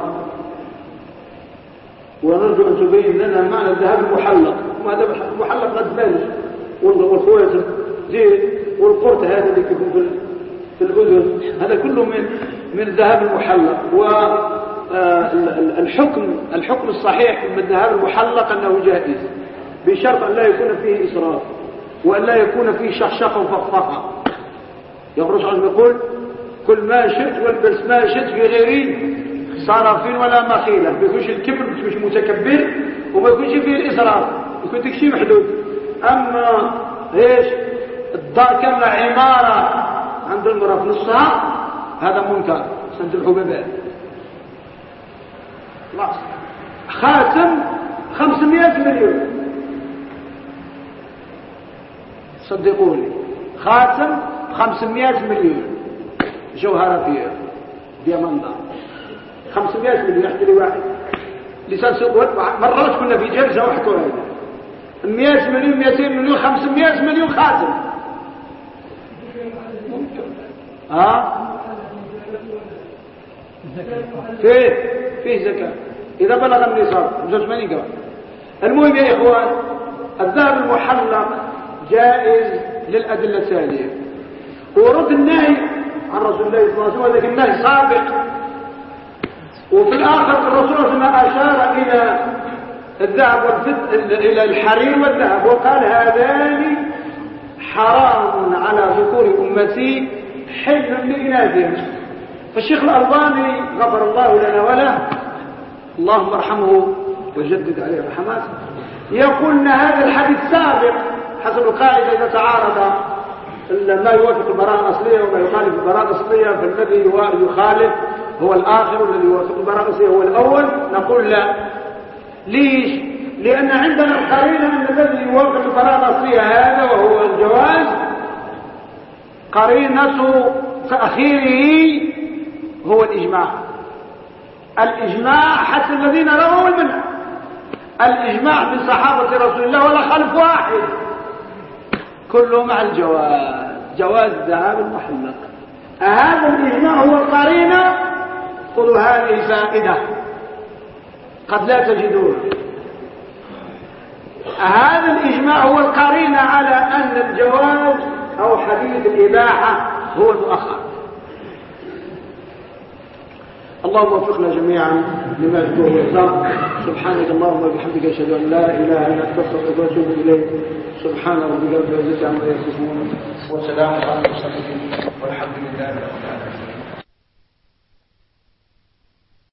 ونرجو أن تبين لنا معنى الذهب المحلق. وهذا المحلق؟ قد بانش والخواتم زيت والقرط هذا اللي يكون في الأذن هذا كله من من الذهب المحلق. والحكم آه، الحكم الصحيح من الذهب المحلق أنه جائز بشرط أن لا يكون فيه إسراف وأن لا يكون فيه شخشقة وفخفخة يخرج عنه يقول كل ما شئت والبس ما شئت في غيري صرف ولا مخيلة. ما يكونش الكبر مش متكبر وما يكونش فيه الإسراف يكون ديك شيء محدود. أما إيش؟ الدار كاملة عمارة عند المرأة في نصها هذا منكر. الحبابات خلاص خاتم 500 مليون. صدقوني. خاتم 500 مليون. جوهرة في دياماندا 500 مليون يحتري واحد. لسان سوق مرات كنا في جلسة وحكوا هذا 100 مليون 200 مليون 500 مليون خاتم. ها؟ فيه فيه زكاة. إذا بلغ النصاب 85 كمان المهم يا إخوان الذهب المحلق جائز للأدلة التالية. ورد النهي عن رسول الله صلى الله عليه وسلم ولكن النهي سابق. وفي الآخر الرسول صلى الله عليه وسلم أشار إلى الذهب والفضة إلى الحرير والذهب وقال هذان حرام على ذكور أمتي حل لإناثهم. فالشيخ الألباني غفر الله لنا وله. اللهم ارحمه وجدد عليه الرحمات. يقول إن هذا الحديث سابق حسب القاعدة إذا تعارض ما يوافق البراءة الأصلية وما يخالف البراءة الأصلية فالذي يخالف هو الآخر والذي يوافق البراءة الأصلية هو الأول. نقول لا. ليش؟ لأن عندنا القرينه ان الذي يوافق البراءة الأصلية هذا وهو الجواز. قرينة تأخيره هو الإجماع. الإجماع حتى الذين رووا المنع الإجماع من صحابة رسول الله ولا خلف واحد. كله مع الجواز جواز الذهاب المحلق. هذا الإجماع هو القرينة؟ خذوا هذه فائدة. قد لا تجدون. هذا الإجماع هو القرينة على أن الجواز أو حديث الإباحة هو المؤخر. اللهم وفقنا جميعا لما يحبه ويرضاه. سبحانك اللهم وبحمدك أشهد أن لا إله إلا أنت أستغفرك وأتوب إليك. سبحان ربك رب العزة عما يصفون. وسلام على المرسلين والحمد لله رب العالمين.